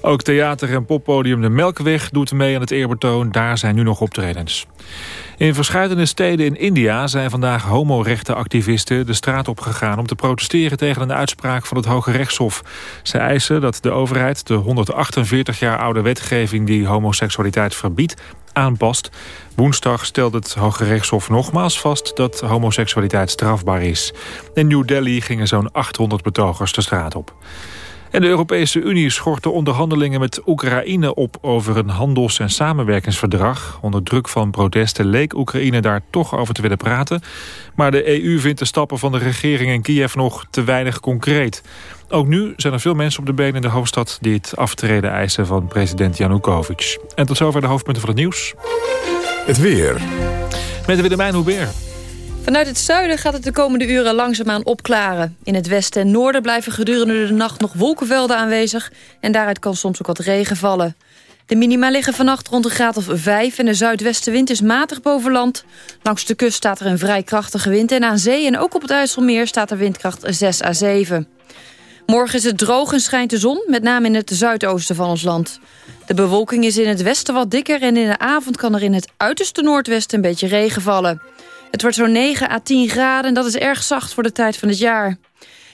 Speaker 11: Ook theater- en poppodium De Melkweg doet mee aan het eerbetoon. Daar zijn nu nog optredens. In verschillende steden in India zijn vandaag homorechtenactivisten de straat opgegaan om te protesteren tegen een uitspraak van het Hoge Rechtshof. Ze eisen dat de overheid de 148 jaar oude wetgeving die homoseksualiteit verbiedt aanpast. Woensdag stelde het Hoge Rechtshof nogmaals vast dat homoseksualiteit strafbaar is. In New Delhi gingen zo'n 800 betogers de straat op. En de Europese Unie schort de onderhandelingen met Oekraïne op over een handels- en samenwerkingsverdrag. Onder druk van protesten leek Oekraïne daar toch over te willen praten. Maar de EU vindt de stappen van de regering in Kiev nog te weinig concreet. Ook nu zijn er veel mensen op de been in de hoofdstad... die het aftreden eisen van president Janukovic. En tot zover de hoofdpunten van het nieuws.
Speaker 4: Het weer.
Speaker 11: Met Willemijn Hubert.
Speaker 12: Vanuit het zuiden gaat het de komende uren langzaamaan opklaren. In het westen en noorden blijven gedurende de nacht nog wolkenvelden aanwezig... en daaruit kan soms ook wat regen vallen. De minima liggen vannacht rond een graad of 5 en de zuidwestenwind is matig boven land. Langs de kust staat er een vrij krachtige wind en aan zee en ook op het IJsselmeer staat er windkracht 6 à 7. Morgen is het droog en schijnt de zon, met name in het zuidoosten van ons land. De bewolking is in het westen wat dikker en in de avond kan er in het uiterste noordwesten een beetje regen vallen. Het wordt zo'n 9 à 10 graden en dat is erg zacht voor de tijd van het jaar.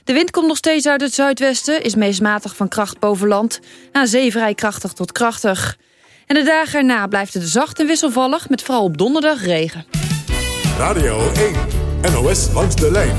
Speaker 12: De wind komt nog steeds uit het zuidwesten, is meest matig van kracht boven land. Na zee vrij krachtig tot krachtig. En de dagen erna blijft het zacht en wisselvallig, met vooral op donderdag regen.
Speaker 4: Radio 1, NOS langs de lijn.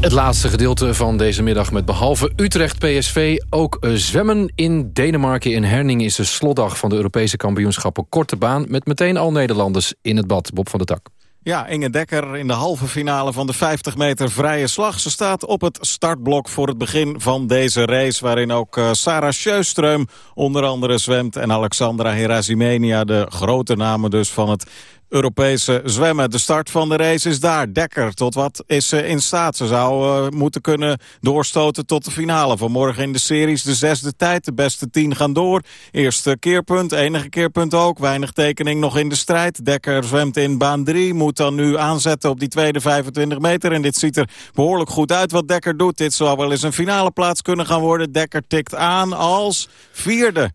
Speaker 9: Het laatste gedeelte van deze middag met behalve Utrecht-PSV... ook eh, zwemmen in Denemarken. In Herning is de slotdag van de Europese kampioenschappen Korte Baan... met meteen al Nederlanders in het bad. Bob van der Tak.
Speaker 13: Ja, Inge Dekker in de halve finale van de 50 meter vrije slag. Ze staat op het startblok voor het begin van deze race... waarin ook uh, Sarah Sjöström onder andere zwemt... en Alexandra Herazimenia, de grote namen dus van het Europese zwemmen. De start van de race is daar. Dekker, tot wat is ze in staat? Ze zou uh, moeten kunnen doorstoten tot de finale. Vanmorgen in de series de zesde tijd. De beste tien gaan door. Eerste keerpunt, enige keerpunt ook. Weinig tekening nog in de strijd. Dekker zwemt in baan 3. Moet dan nu aanzetten op die tweede 25 meter. En dit ziet er behoorlijk goed uit wat Dekker doet. Dit zou wel eens een finale plaats kunnen gaan worden. Dekker tikt aan als vierde.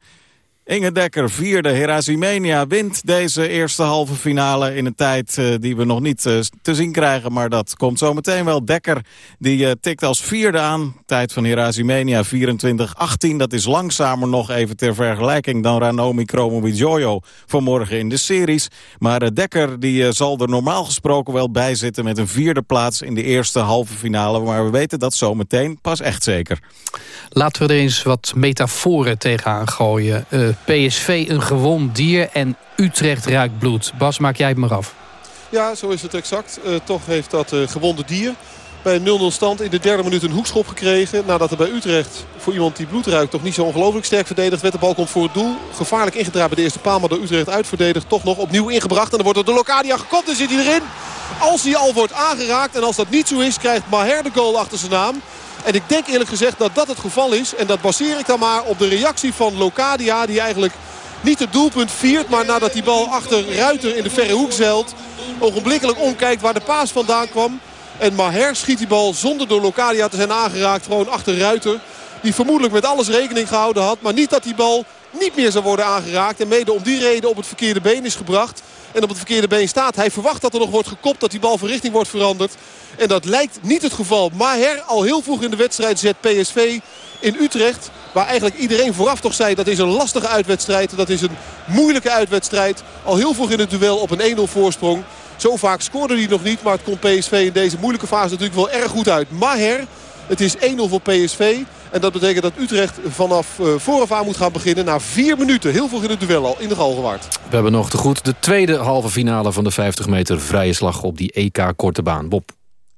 Speaker 13: Inge Dekker, vierde. Herazimenia wint deze eerste halve finale in een tijd uh, die we nog niet uh, te zien krijgen. Maar dat komt zo meteen wel. Dekker die uh, tikt als vierde aan. Tijd van Herazimenia 24-18. Dat is langzamer nog even ter vergelijking dan Ranomi Kromowidjojo vanmorgen in de series. Maar Dekker die zal er normaal gesproken wel bij zitten met een vierde plaats in de eerste halve finale. Maar we weten dat zo meteen pas echt zeker.
Speaker 5: Laten we er eens wat metaforen tegenaan gooien. PSV een gewond dier en Utrecht ruikt bloed. Bas, maak jij het maar af.
Speaker 10: Ja, zo is het exact. Uh, toch heeft dat uh, gewonde dier bij een 0-0 stand in de derde minuut een hoekschop gekregen. Nadat er bij Utrecht voor iemand die bloed ruikt toch niet zo ongelooflijk sterk verdedigd werd. De bal komt voor het doel. Gevaarlijk ingedraaid bij de eerste paal, maar door Utrecht uitverdedigd. Toch nog opnieuw ingebracht en dan wordt er de Locadia gekopt en zit hij erin. Als hij al wordt aangeraakt en als dat niet zo is, krijgt Maher de goal achter zijn naam. En ik denk eerlijk gezegd dat dat het geval is. En dat baseer ik dan maar op de reactie van Locadia. Die eigenlijk niet het doelpunt viert. Maar nadat die bal achter Ruiter in de verre hoek zeilt. Ogenblikkelijk omkijkt waar de paas vandaan kwam. En Maher schiet die bal zonder door Locadia te zijn aangeraakt. Gewoon achter Ruiter. Die vermoedelijk met alles rekening gehouden had. Maar niet dat die bal niet meer zou worden aangeraakt. En mede om die reden op het verkeerde been is gebracht. En op het verkeerde been staat. Hij verwacht dat er nog wordt gekopt. Dat die bal van richting wordt veranderd. En dat lijkt niet het geval. Maher al heel vroeg in de wedstrijd zet PSV in Utrecht. Waar eigenlijk iedereen vooraf toch zei dat is een lastige uitwedstrijd. Dat is een moeilijke uitwedstrijd. Al heel vroeg in het duel op een 1-0 voorsprong. Zo vaak scoorde hij nog niet. Maar het komt PSV in deze moeilijke fase natuurlijk wel erg goed uit. Maher, het is 1-0 voor PSV. En dat betekent dat Utrecht vanaf uh, vooraf aan moet gaan beginnen. Na vier minuten. Heel vroeg in het duel al in de Galgenwaard.
Speaker 9: We hebben nog te goed de tweede halve finale van de 50 meter vrije slag op die EK Korte Baan. Bob.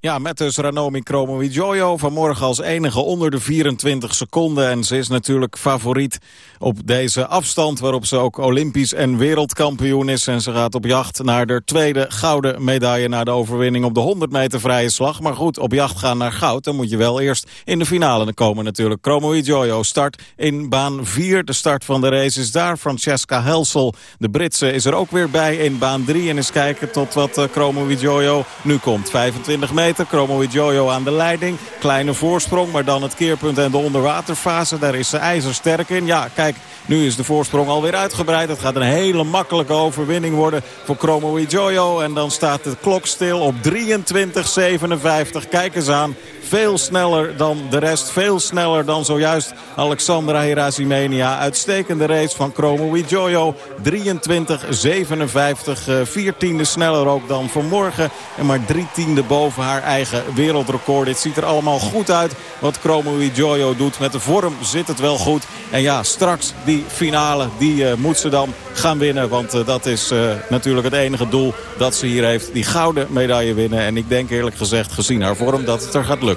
Speaker 13: Ja, met dus Ranomi Kromowidjojo vanmorgen als enige onder de 24 seconden. En ze is natuurlijk favoriet op deze afstand... waarop ze ook olympisch en wereldkampioen is. En ze gaat op jacht naar de tweede gouden medaille... na de overwinning op de 100 meter vrije slag. Maar goed, op jacht gaan naar goud, dan moet je wel eerst in de finale komen natuurlijk. Kromowidjojo start in baan 4. De start van de race is daar. Francesca Helsel, de Britse, is er ook weer bij in baan 3. En eens kijken tot wat uh, Kromowidjojo nu komt. 25 meter meter. Jojo aan de leiding. Kleine voorsprong, maar dan het keerpunt en de onderwaterfase. Daar is ze ijzersterk in. Ja, kijk, nu is de voorsprong alweer uitgebreid. Het gaat een hele makkelijke overwinning worden voor Chromo Jojo. En dan staat de klok stil op 23.57. Kijk eens aan. Veel sneller dan de rest. Veel sneller dan zojuist Alexandra Herazimenia. Uitstekende race van Chromo Jojo. 23.57. Vier tiende sneller ook dan vanmorgen. En maar drie tiende boven haar eigen wereldrecord. Dit ziet er allemaal goed uit wat Chromo Jojo doet. Met de vorm zit het wel goed. En ja, straks die finale, die uh, moet ze dan gaan winnen. Want uh, dat is uh, natuurlijk het enige doel dat ze hier heeft. Die gouden medaille winnen. En ik denk eerlijk gezegd, gezien haar vorm, dat het er gaat lukken.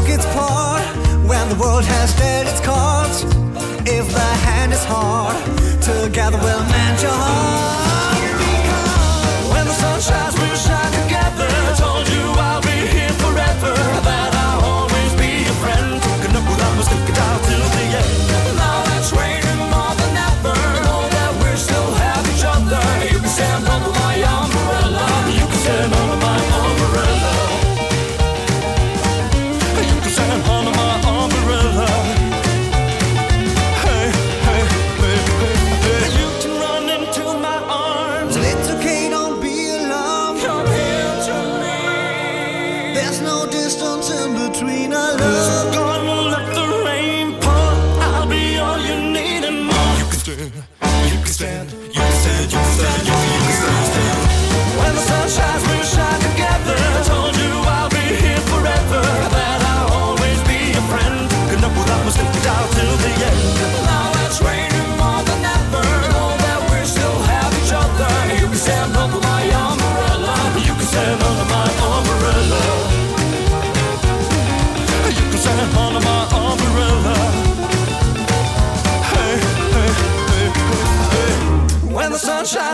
Speaker 14: took its part, when the world has dealt its cards, if the hand is hard, together we'll mend your heart. When the sun shines, we'll shine together.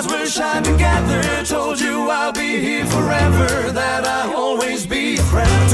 Speaker 14: Shines, we'll shine together. Told you I'll be here forever. That I'll always be your friend.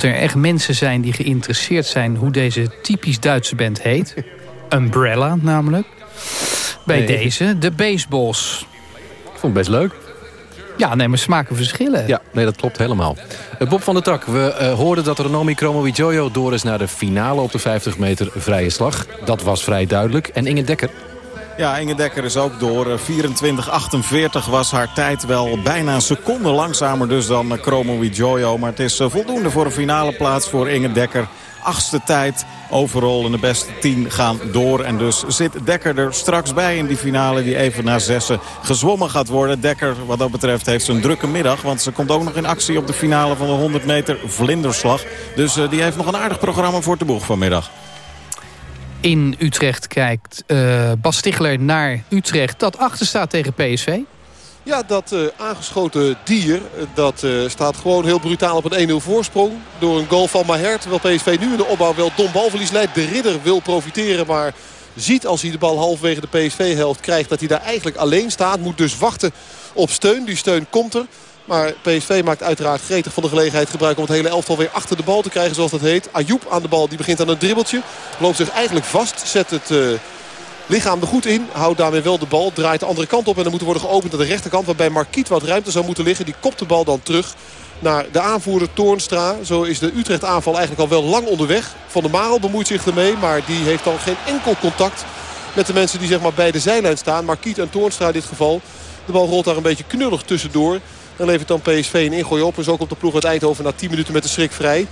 Speaker 5: Mochten er echt mensen zijn die geïnteresseerd zijn... hoe deze typisch Duitse band heet... (laughs) Umbrella namelijk... bij
Speaker 9: Nee.
Speaker 5: deze, de Baseballs.
Speaker 9: Ik vond het best leuk.
Speaker 5: Ja, nee, maar smaken verschillen.
Speaker 9: Ja, nee, dat klopt helemaal. Eh, Bob van der Tak, we eh, hoorden dat Renomi Kromowidjojo door is naar de finale op de 50 meter vrije slag. Dat was vrij duidelijk. En Inge Dekker,
Speaker 13: Ja, Inge Dekker is ook door. Eh, 24-48 was haar tijd wel bijna een seconde langzamer dus dan Chromo Jojo. Maar het is eh, voldoende voor een finale plaats voor Inge Dekker. Achtste tijd overal in de beste tien gaan door. En dus zit Dekker er straks bij in die finale die even na zessen gezwommen gaat worden. Dekker wat dat betreft heeft een drukke middag. Want ze komt ook nog in actie op de finale van de 100 meter vlinderslag. Dus eh, die heeft nog een aardig programma voor te boeg vanmiddag.
Speaker 5: In Utrecht kijkt eh, Bas Stigler naar Utrecht... dat achter staat tegen PSV.
Speaker 10: Ja, dat eh, aangeschoten dier eh, dat staat gewoon heel brutaal op een 1-0 voorsprong. Door een goal van Maher. Terwijl PSV nu in de opbouw wel dom balverlies leidt. De ridder wil profiteren, maar ziet als hij de bal halverwege de PSV-helft krijgt... dat hij daar eigenlijk alleen staat. Moet dus wachten op steun. Die steun komt er. Maar PSV maakt uiteraard gretig van de gelegenheid gebruik... om het hele elftal weer achter de bal te krijgen, zoals dat heet. Ayoub aan de bal, die begint aan een dribbeltje. Loopt zich eigenlijk vast, zet het... eh, lichaam er goed in. Houdt daarmee wel de bal. Draait de andere kant op. En dan moet worden geopend aan de rechterkant. Waarbij Marquiet wat ruimte zou moeten liggen. Die kopt de bal dan terug naar de aanvoerder Toornstra. Zo is de Utrecht aanval eigenlijk al wel lang onderweg. Van der Marel bemoeit zich ermee. Maar die heeft dan geen enkel contact met de mensen die zeg maar bij de zijlijn staan. Marquiet en Toornstra in dit geval. De bal rolt daar een beetje knullig tussendoor. Dan levert dan PSV een ingooi op. En zo komt de ploeg uit Eindhoven na 10 minuten met de schrik vrij.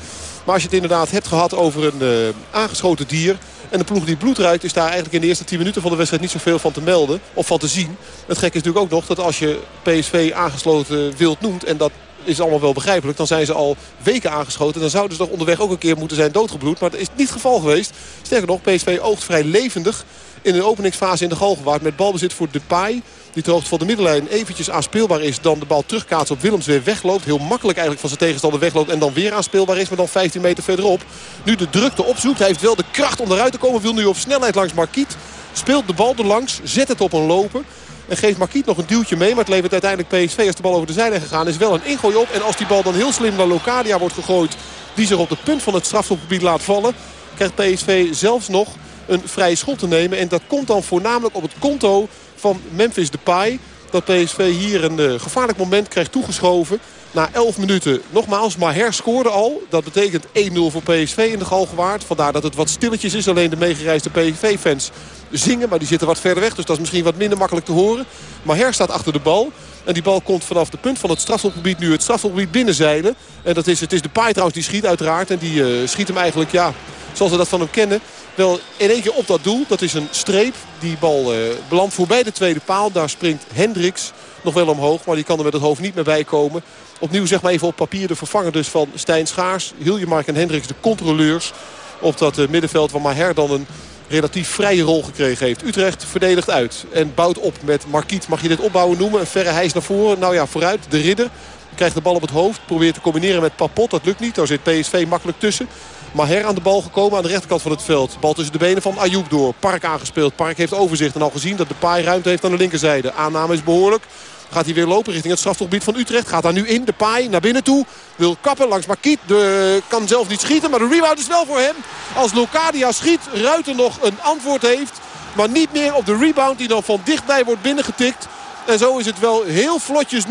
Speaker 10: Maar als je het inderdaad hebt gehad over een eh, aangeschoten dier... En de ploeg die bloed ruikt is daar eigenlijk in de eerste 10 minuten van de wedstrijd niet zoveel van te melden. Of van te zien. Het gekke is natuurlijk ook nog dat als je PSV aangesloten wild noemt. En dat is allemaal wel begrijpelijk. Dan zijn ze al weken aangeschoten. Dan zouden ze toch onderweg ook een keer moeten zijn doodgebloed. Maar dat is niet het geval geweest. Sterker nog, PSV oogt vrij levendig in de openingsfase in de Galgenwaard. Met balbezit voor Depay. Die ter hoogte van de middenlijn eventjes aanspeelbaar is. Dan de bal terugkaatst op Willems weer wegloopt. Heel makkelijk eigenlijk van zijn tegenstander wegloopt. En dan weer aanspeelbaar is. Maar dan 15 meter verderop. Nu de drukte opzoekt. Hij heeft wel de kracht om eruit te komen. Wil nu op snelheid langs Marquiet. Speelt de bal er langs. Zet het op een lopen. En geeft Marquiet nog een duwtje mee. Maar het levert uiteindelijk PSV als de bal over de zijlijn gegaan is. Wel een ingooi op. En als die bal dan heel slim naar Locadia wordt gegooid. Die zich op de punt van het strafschopgebied laat vallen. Krijgt PSV zelfs nog een vrije schot te nemen. En dat komt dan voornamelijk op het konto van Memphis Depay. Dat PSV hier een uh, gevaarlijk moment krijgt toegeschoven. Na 11 minuten nogmaals, Maher scoorde al. Dat betekent 1-0 voor PSV in de Galgenwaard. Vandaar dat het wat stilletjes is. Alleen de meegereisde PSV-fans zingen. Maar die zitten wat verder weg. Dus dat is misschien wat minder makkelijk te horen. Maher staat achter de bal. En die bal komt vanaf de punt van het strafschopgebied nu het strafschopgebied binnenzeilen. En dat is, het is de paai die schiet uiteraard. En die uh, schiet hem eigenlijk, ja, zoals we dat van hem kennen... wel in één keer op dat doel. Dat is een streep. Die bal uh, belandt voorbij de tweede paal. Daar springt Hendricks nog wel omhoog. Maar die kan er met het hoofd niet meer bij komen. Opnieuw zeg maar even op papier de vervanger dus van Stijn Schaars. Hiljemark en Hendricks de controleurs. Op dat uh, middenveld waar Maher dan een relatief vrije rol gekregen heeft. Utrecht verdedigt uit en bouwt op met Marquiet. Mag je dit opbouwen noemen? Een verre hijs naar voren. Nou ja, vooruit. De ridder krijgt de bal op het hoofd. Probeert te combineren met Papot. Dat lukt niet. Daar zit PSV makkelijk tussen. Maher aan de bal gekomen aan de rechterkant van het veld. Bal tussen de benen van Ayoub door. Park aangespeeld. Park heeft overzicht en al gezien dat de paai ruimte heeft aan de linkerzijde. Aanname is behoorlijk. Gaat hij weer lopen richting het strafgebied van Utrecht. Gaat daar nu in. De paai naar binnen toe. Wil kappen langs Marquiet. De, kan zelf niet schieten. Maar de rebound is wel voor hem. Als Locadia schiet. Ruiter nog een antwoord heeft. Maar niet meer op de rebound die dan van dichtbij wordt binnengetikt. En zo is het wel heel vlotjes 0-2.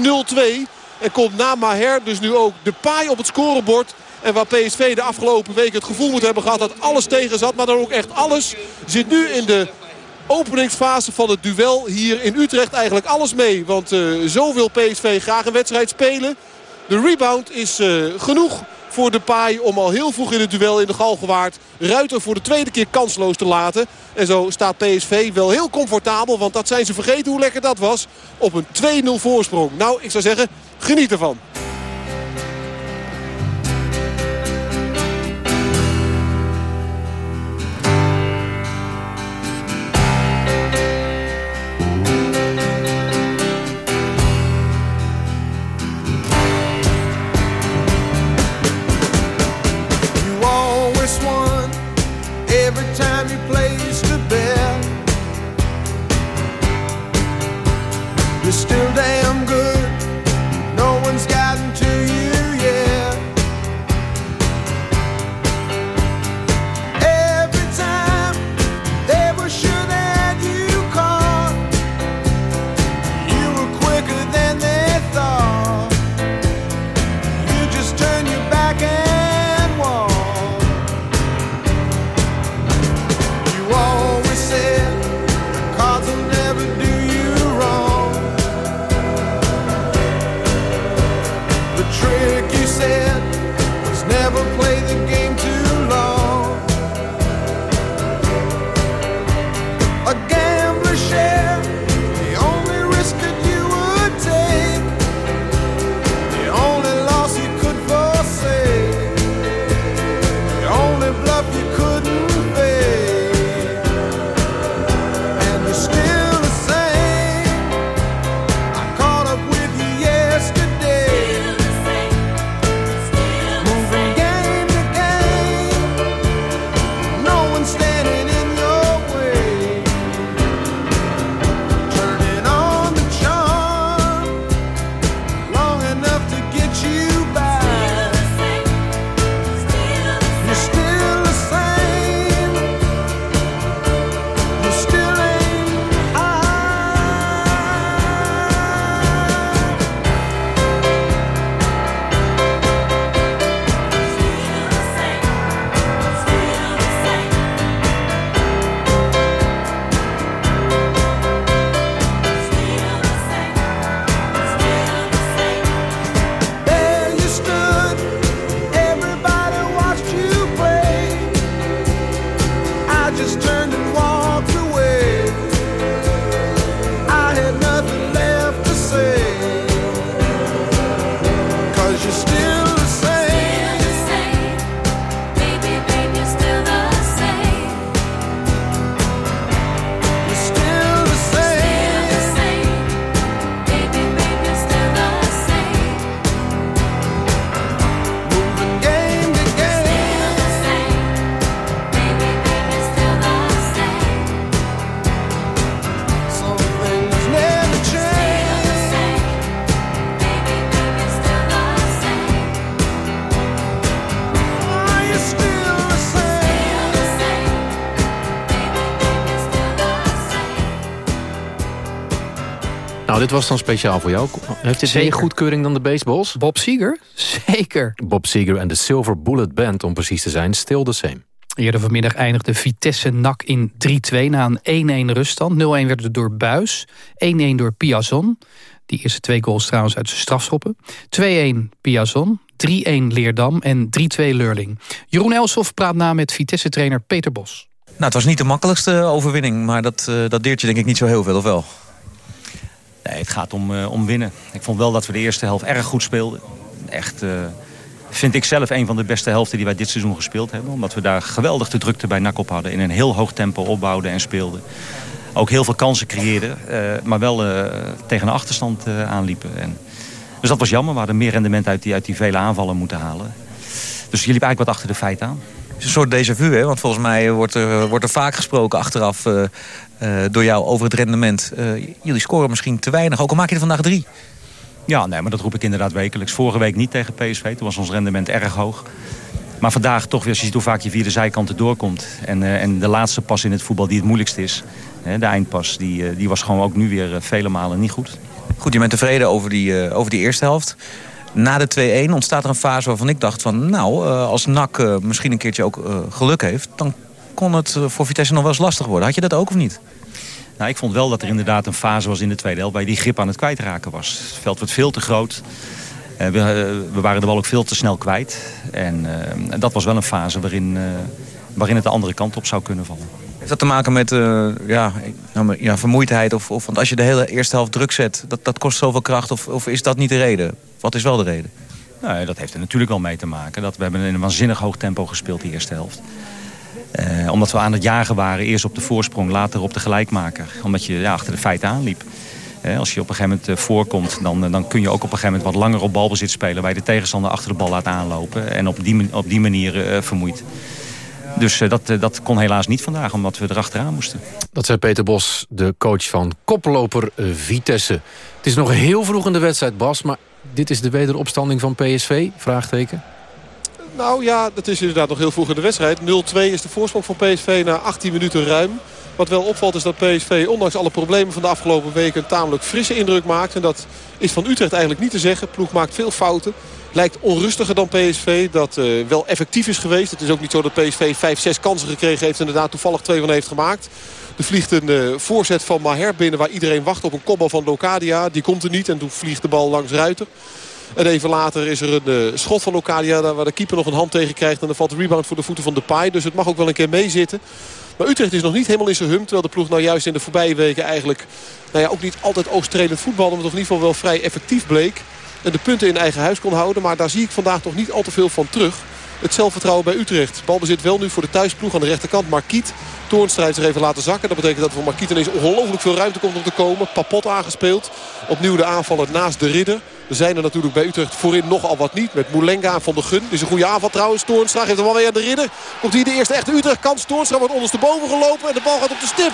Speaker 10: En komt na Maher dus nu ook de paai op het scorebord. En waar PSV de afgelopen weken het gevoel moet hebben gehad dat alles tegen zat. Maar dan ook echt alles zit nu in de openingsfase van het duel hier in Utrecht eigenlijk alles mee. Want uh, zo wil PSV graag een wedstrijd spelen. De rebound is uh, genoeg voor de paai om al heel vroeg in het duel in de Galgenwaard Ruiter voor de tweede keer kansloos te laten. En zo staat PSV wel heel comfortabel, want dat zijn ze vergeten hoe lekker dat was. Op een 2-0 voorsprong. Nou, ik zou zeggen, geniet ervan.
Speaker 9: Nou, dit was dan speciaal voor jou. Heeft dit meer goedkeuring dan de baseballs?
Speaker 5: Bob Seeger? Zeker.
Speaker 9: Bob Seeger en de Silver Bullet Band, om precies te zijn, still the same.
Speaker 5: Eerder vanmiddag eindigde Vitesse NAC in 3-2 na een 1-1 ruststand. 0-1 werd het door Buis, 1-1 door Piazon. Die eerste twee goals trouwens uit zijn strafschoppen. 2-1 Piazon, 3-1 Leerdam en 3-2 Leurling. Jeroen Elsof praat na met Vitesse-trainer Peter Bos.
Speaker 15: Nou, het was niet de makkelijkste overwinning, maar dat, uh, dat deert je denk ik niet zo heel veel, of wel?
Speaker 16: Het gaat om, uh, om winnen. Ik vond wel dat we de eerste helft erg goed speelden. Echt, uh, vind ik zelf een van de beste helften die wij dit seizoen gespeeld hebben. Omdat we daar geweldig de drukte bij NAC op hadden. In een heel hoog tempo opbouwden en speelden. Ook heel veel kansen creëerden, maar wel tegen een achterstand aanliepen. En, dus dat was jammer. We hadden meer rendement uit die, uit die vele aanvallen moeten halen. Dus je liep eigenlijk wat achter de feiten aan.
Speaker 15: Het is een soort déjà vu, hè? want volgens mij wordt er, wordt er vaak gesproken achteraf door jou over het rendement. Uh, jullie scoren misschien te weinig, ook al maak je er vandaag drie.
Speaker 16: Ja, nee, maar dat roep ik inderdaad wekelijks. Vorige week niet tegen PSV, toen was ons rendement erg hoog. Maar vandaag toch weer, als je ziet hoe vaak je via de zijkanten doorkomt. En, en de laatste pas in het voetbal die het moeilijkst is, hè, de eindpas, die, die was gewoon ook nu weer vele malen niet goed.
Speaker 15: Goed, je bent tevreden over die, over die eerste helft. Na de 2-1 ontstaat er een fase waarvan ik dacht van... nou, als NAC misschien een keertje ook geluk heeft... dan kon het voor Vitesse nog wel eens lastig worden. Had je dat ook of niet?
Speaker 16: Nou, ik vond wel dat er inderdaad een fase was in de tweede helft... waar je die grip aan het kwijtraken was. Het veld werd veel te groot. We, we waren de bal ook veel te snel kwijt. En uh, dat was wel een fase waarin, uh, waarin het de andere kant op zou kunnen vallen.
Speaker 15: Heeft dat te maken met uh, ja, nou, ja, vermoeidheid? Of, of, want als je de hele eerste helft druk zet, dat, dat kost zoveel kracht. Of, of is dat niet de reden? Wat is wel de reden?
Speaker 16: Nou, dat heeft er natuurlijk wel mee te maken. Dat we hebben in een waanzinnig hoog tempo gespeeld die eerste helft. Uh, omdat we aan het jagen waren. Eerst op de voorsprong, later op de gelijkmaker. Omdat je ja, achter de feiten aanliep. Uh, als je op een gegeven moment uh, voorkomt, dan, dan kun je ook op een gegeven moment wat langer op balbezit spelen. Waar je de tegenstander achter de bal laat aanlopen. En op die, op die manier vermoeit. Dus dat, dat kon helaas niet vandaag, omdat we erachteraan moesten.
Speaker 9: Dat zei Peter Bos, de coach van koploper Vitesse. Het is nog heel vroeg in de wedstrijd, Bas, maar dit is de wederopstanding van PSV? Vraagteken.
Speaker 10: Nou ja, dat is inderdaad nog heel vroeg in de wedstrijd. 0-2 is de voorsprong van PSV na 18 minuten ruim. Wat wel opvalt is dat PSV, ondanks alle problemen van de afgelopen weken... een tamelijk frisse indruk maakt. En dat is van Utrecht eigenlijk niet te zeggen. Ploeg maakt veel fouten. Lijkt onrustiger dan PSV. Dat uh, wel effectief is geweest. Het is ook niet zo dat PSV 5-6 kansen gekregen heeft. En inderdaad toevallig twee van heeft gemaakt. Er vliegt een uh, voorzet van Maher binnen waar iedereen wacht op een kopbal van Locadia. Die komt er niet en toen vliegt de bal langs Ruiter. En even later is er een uh, schot van Locadia waar de keeper nog een hand tegen krijgt. En dan valt de rebound voor de voeten van Depay. Dus het mag ook wel een keer meezitten. Maar Utrecht is nog niet helemaal in zijn hum. Terwijl de ploeg nou juist in de voorbije weken eigenlijk nou ja, ook niet altijd oogstrelend voetbal. Maar toch in ieder geval wel vrij effectief bleek. En de punten in eigen huis kon houden. Maar daar zie ik vandaag toch niet al te veel van terug. Het zelfvertrouwen bij Utrecht. Balbezit wel nu voor de thuisploeg aan de rechterkant. Markiet. Toornstra zich even laten zakken. Dat betekent dat voor Markiet ineens ongelooflijk veel ruimte komt om te komen. Papot aangespeeld. Opnieuw de aanvaller naast de ridder. Er zijn er natuurlijk bij Utrecht voorin nogal wat niet. Met Moulenga en Van der Gun. Dit is een goede aanval trouwens. Toornstra geeft de bal weer aan de ridder. Komt hier de eerste echte Utrecht kans. Toornstra wordt ondersteboven gelopen. En de bal gaat op de stip.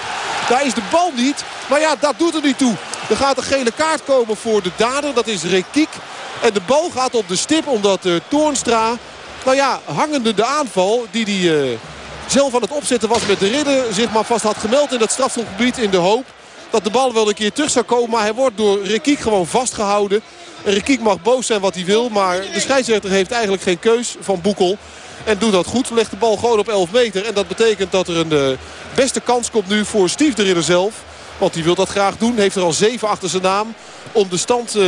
Speaker 10: Daar is de bal niet. Maar ja, dat doet er niet toe. Er gaat een gele kaart komen voor de dader. Dat is Rekiek. En de bal gaat op de stip omdat uh, Toornstra... Nou ja, hangende de aanval die hij uh, zelf aan het opzetten was met de ridder... zich maar vast had gemeld in dat strafschopgebied in de hoop... dat de bal wel een keer terug zou komen. Maar hij wordt door Rekiek gewoon vastgehouden. En Rekiek mag boos zijn wat hij wil. Maar de scheidsrechter heeft eigenlijk geen keus van Boekel. En doet dat goed. Legt de bal gewoon op 11 meter. En dat betekent dat er een uh, beste kans komt nu voor Steve de Ridder zelf. Want die wil dat graag doen. Heeft er al 7 achter zijn naam. Om de, stand, uh,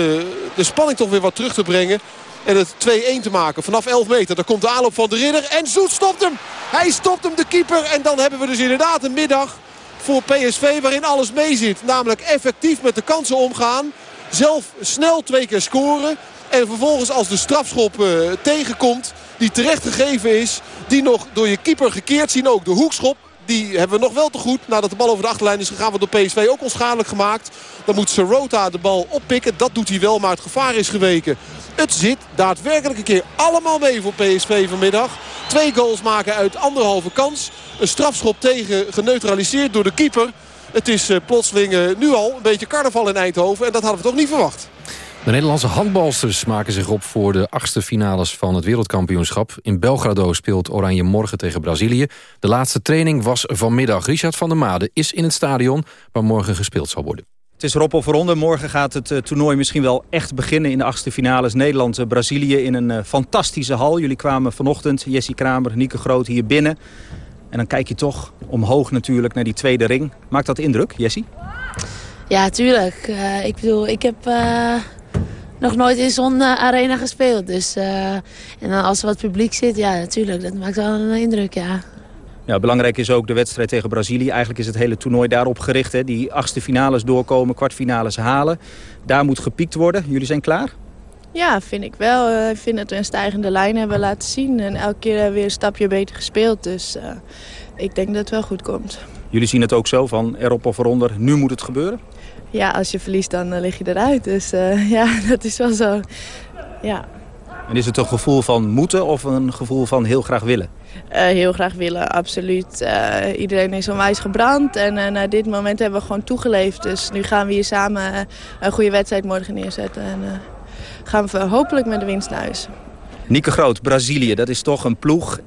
Speaker 10: de spanning toch weer wat terug te brengen. En het 2-1 te maken vanaf 11 meter. Daar komt de aanloop van de ridder. En Zoet stopt hem. Hij stopt hem, de keeper. En dan hebben we dus inderdaad een middag voor PSV waarin alles mee zit. Namelijk effectief met de kansen omgaan. Zelf snel twee keer scoren. En vervolgens als de strafschop uh, tegenkomt. Die terecht gegeven is. Die nog door je keeper gekeerd zien. Ook de hoekschop. Die hebben we nog wel te goed. Nadat de bal over de achterlijn is gegaan. Wordt door PSV ook onschadelijk gemaakt. Dan moet Sarota de bal oppikken. Dat doet hij wel. Maar het gevaar is geweken. Het zit daadwerkelijk een keer allemaal mee voor PSV vanmiddag. Twee goals maken uit anderhalve kans. Een strafschop tegen geneutraliseerd door de keeper. Het is uh, plotseling uh, nu al een beetje carnaval in Eindhoven. En dat hadden we toch niet verwacht.
Speaker 9: De Nederlandse handbalsters maken zich op voor de achtste finales van het wereldkampioenschap. In Belgrado speelt Oranje morgen tegen Brazilië. De laatste training was vanmiddag. Richard van der Made is in het stadion waar morgen gespeeld zal worden.
Speaker 17: Het is Rob of Ronde. Morgen gaat het uh, toernooi misschien wel echt beginnen in de achtste finales. Nederland-Brazilië in een fantastische hal. Jullie kwamen vanochtend, Jessie Kramer, Nieke Groot, hier binnen. En dan kijk je toch omhoog natuurlijk naar die tweede ring. Maakt dat indruk, Jessie?
Speaker 18: Ja, tuurlijk. Uh, ik bedoel, ik heb nog nooit in zo'n arena gespeeld. Dus, en dan als er wat publiek zit, ja, natuurlijk. Dat maakt wel een indruk, ja.
Speaker 17: Ja, belangrijk is ook de wedstrijd tegen Brazilië. Eigenlijk is het hele toernooi daarop gericht. Hè? Die achtste finales doorkomen, kwartfinales halen. Daar moet gepiekt worden. Jullie zijn klaar?
Speaker 19: Ja, vind ik wel. Ik vind dat we een stijgende lijn hebben laten zien. En elke keer weer een stapje beter gespeeld. Dus uh, ik denk dat het wel goed komt.
Speaker 17: Jullie zien het ook zo van erop of eronder. Nu moet het gebeuren?
Speaker 19: Ja, als je verliest dan uh, lig je eruit. Dus uh, (laughs) ja, dat is wel zo. Ja.
Speaker 17: En is het een gevoel van moeten of een gevoel van heel graag willen?
Speaker 19: Uh, heel graag willen, absoluut. Uh, iedereen is onwijs gebrand en uh, naar dit moment hebben we gewoon toegeleefd. Dus nu gaan we hier samen een goede wedstrijd morgen neerzetten. En gaan we hopelijk met de winst naar huis.
Speaker 17: Nieke Groot, Brazilië, dat is toch een ploeg.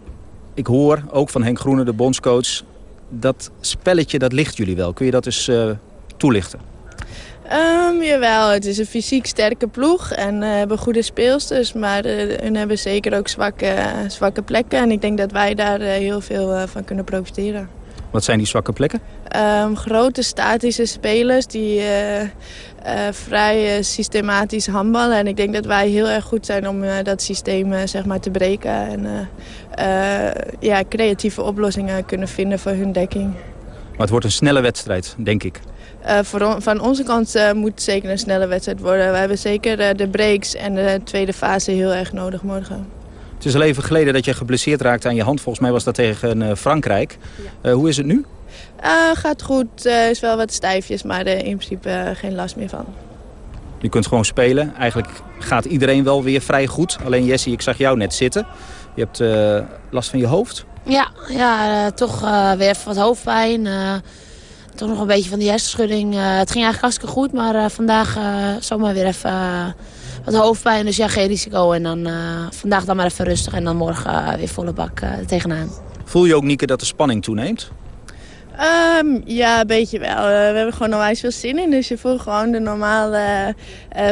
Speaker 17: Ik hoor, ook van Henk Groene, de bondscoach... dat spelletje, dat ligt jullie wel. Kun je dat eens toelichten?
Speaker 19: Um, jawel, het is een fysiek sterke ploeg en uh, hebben goede speelsters. Maar uh, hun hebben zeker ook zwakke, zwakke plekken. En ik denk dat wij daar heel veel van kunnen profiteren.
Speaker 17: Wat zijn die zwakke plekken?
Speaker 19: Um, grote statische spelers die vrij systematisch handballen. En ik denk dat wij heel erg goed zijn om dat systeem zeg maar, te breken. En ja, creatieve oplossingen kunnen vinden voor hun dekking.
Speaker 17: Maar het wordt een snelle wedstrijd, denk ik.
Speaker 19: Uh, van onze kant uh, moet het zeker een snelle wedstrijd worden. We hebben zeker uh, de breaks en de tweede fase heel erg nodig morgen.
Speaker 17: Het is al even geleden dat je geblesseerd raakte aan je hand. Volgens mij was dat tegen Frankrijk. Ja. hoe is het nu?
Speaker 19: gaat goed. is wel wat stijfjes, maar in principe geen last meer van.
Speaker 17: Je kunt gewoon spelen. Eigenlijk gaat iedereen wel weer vrij goed. Alleen Jessie, ik zag jou net zitten. Je hebt last van je hoofd.
Speaker 18: Ja, ja toch weer even wat hoofdpijn toch nog een beetje van die hersenschudding. Uh, het ging eigenlijk hartstikke goed, maar uh, vandaag uh, zomaar weer even wat hoofdpijn. Dus ja, geen risico. En dan vandaag dan maar even rustig en dan morgen weer volle bak tegenaan.
Speaker 17: Voel je ook, Nieke, dat de spanning toeneemt?
Speaker 19: Um, ja, een beetje wel. we hebben gewoon onwijs veel zin in. Dus je voelt gewoon de normale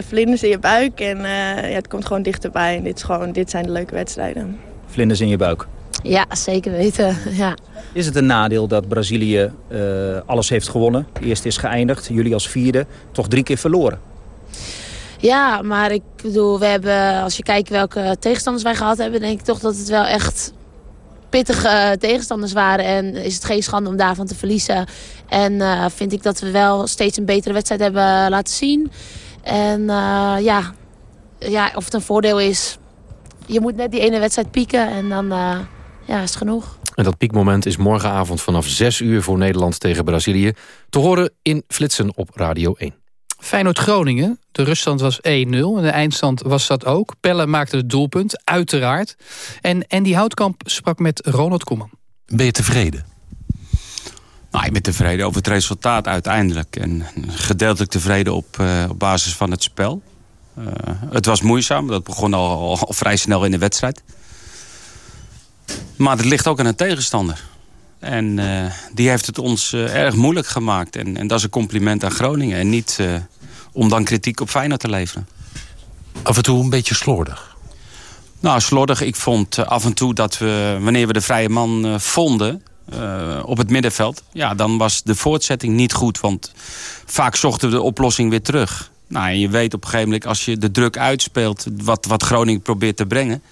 Speaker 19: vlinders in je buik. En ja, het komt gewoon dichterbij. En dit, is gewoon, dit zijn de leuke wedstrijden.
Speaker 17: Vlinders in je buik?
Speaker 18: Ja, zeker weten. (laughs) Ja.
Speaker 17: Is het een nadeel dat Brazilië uh, alles heeft gewonnen? Eerst is geëindigd, jullie als vierde, toch drie keer verloren?
Speaker 18: Ja, maar ik bedoel, we hebben, als je kijkt welke tegenstanders wij gehad hebben... denk ik toch dat het wel echt pittige tegenstanders waren. En is het geen schande om daarvan te verliezen. En uh, vind ik dat we wel steeds een betere wedstrijd hebben laten zien. En uh, ja, ja, of het een voordeel is... Je moet net die ene wedstrijd pieken en dan ja, is genoeg.
Speaker 9: En dat piekmoment is morgenavond vanaf 6 uur voor Nederland tegen Brazilië. Te horen in Flitsen op Radio 1.
Speaker 5: Feyenoord-Groningen. De ruststand was 1-0 en de eindstand was dat ook. Pelle maakte het doelpunt, uiteraard. En Andy Houtkamp sprak met Ronald Koeman.
Speaker 2: Ben je tevreden?
Speaker 20: Nou, ik ben tevreden over het resultaat uiteindelijk. En gedeeltelijk tevreden op, uh, op basis van het spel. Uh, het was moeizaam, dat begon al, al, al vrij snel in de wedstrijd. Maar het ligt ook aan een tegenstander. En uh, die heeft het ons uh, erg moeilijk gemaakt. En, en, dat is een compliment aan Groningen. En niet uh, om dan kritiek op Feyenoord te leveren.
Speaker 2: Af en toe een beetje slordig?
Speaker 20: Nou, slordig. Ik vond af en toe dat we, wanneer we de vrije man vonden... op het middenveld, ja, dan was de voortzetting niet goed. Want vaak zochten we de oplossing weer terug. Nou, en je weet op een gegeven moment, als je de druk uitspeelt... wat, wat Groningen probeert te brengen...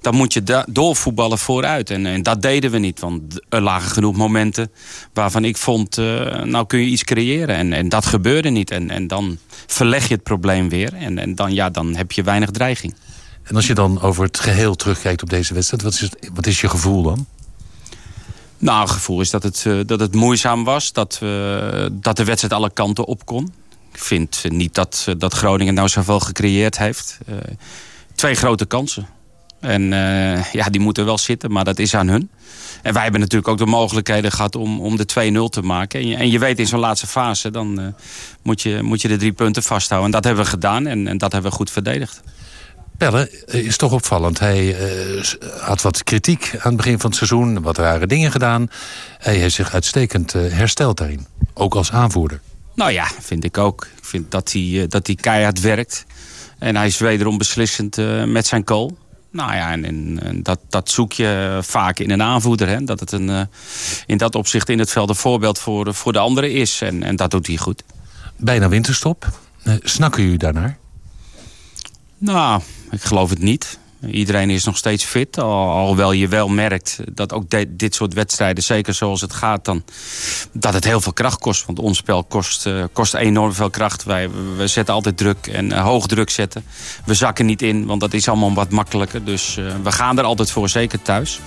Speaker 20: dan moet je doorvoetballen vooruit. En, en, dat deden we niet, want er lagen genoeg momenten... waarvan ik vond, uh, nou kun je iets creëren. En, en dat gebeurde niet. En, en dan verleg je het probleem weer. En, en dan, ja, dan heb je weinig dreiging.
Speaker 2: En als je dan over het geheel terugkijkt op deze wedstrijd... wat is, het, wat is je gevoel dan?
Speaker 20: Nou, het gevoel is dat het, uh, dat het moeizaam was. Dat, uh, dat de wedstrijd alle kanten op kon. Vind niet dat, dat Groningen nou zoveel gecreëerd heeft. Uh, twee grote kansen. En uh, ja, die moeten wel zitten, maar dat is aan hun. En wij hebben natuurlijk ook de mogelijkheden gehad om, om de 2-0 te maken. En je, en je, weet in zo'n laatste fase, dan moet, je, moet je de drie punten vasthouden. En dat hebben we gedaan en, en dat hebben we goed verdedigd.
Speaker 2: Pelle is toch opvallend. Hij had wat kritiek aan het begin van het seizoen. Wat rare dingen gedaan. Hij heeft zich uitstekend hersteld daarin. Ook als aanvoerder.
Speaker 20: Nou ja, vind ik ook. Ik vind dat hij, dat hij keihard werkt. En hij is wederom beslissend met zijn goal. Nou ja, en, en, dat, dat zoek je vaak in een aanvoerder. Hè? Dat het een, in dat opzicht in het veld een voorbeeld voor, voor de anderen is. En, en dat doet hij goed.
Speaker 2: Bijna winterstop. Snakken jullie daarnaar?
Speaker 20: Nou, ik geloof het niet. Iedereen is nog steeds fit. Al, alhoewel je wel merkt dat ook dit soort wedstrijden, zeker zoals het gaat, dan, dat het heel veel kracht kost. Want ons spel kost, uh, kost enorm veel kracht. Wij, we zetten altijd druk en uh, hoog druk zetten. We zakken niet in, want dat is allemaal wat makkelijker. Dus uh, we gaan er altijd voor, zeker thuis.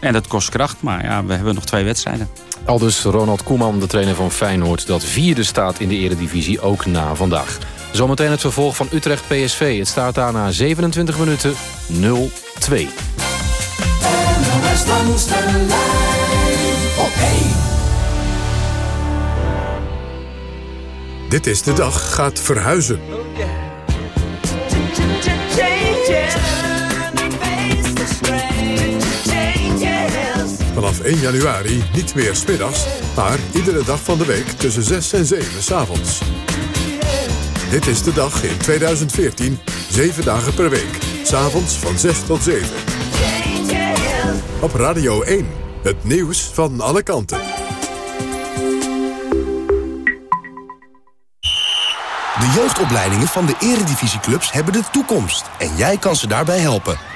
Speaker 20: En dat kost kracht, maar ja, we hebben nog twee wedstrijden.
Speaker 9: Aldus Ronald Koeman, de trainer van Feyenoord... dat vierde staat in de eredivisie, ook na vandaag. Zometeen het vervolg van Utrecht PSV. Het staat daar na 27 minuten 0-2.
Speaker 14: langs de lijn op 1.
Speaker 4: Dit is de dag gaat verhuizen. Vanaf 1 januari niet meer smiddags, maar iedere dag van de week tussen 6 en 7 s avonds. Dit is de dag in 2014, 7 dagen per week. S'avonds van 6 tot 7. Op Radio 1, het nieuws van alle kanten.
Speaker 6: De jeugdopleidingen van de eredivisieclubs hebben de toekomst. En jij kan ze daarbij helpen.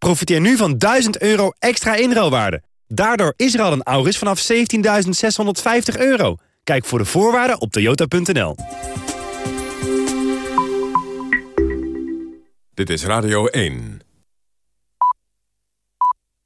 Speaker 21: Profiteer nu van 1000 euro extra inruilwaarde. Daardoor is er al een Auris vanaf 17.650 euro. Kijk voor de voorwaarden op toyota.nl.
Speaker 4: Dit is Radio 1.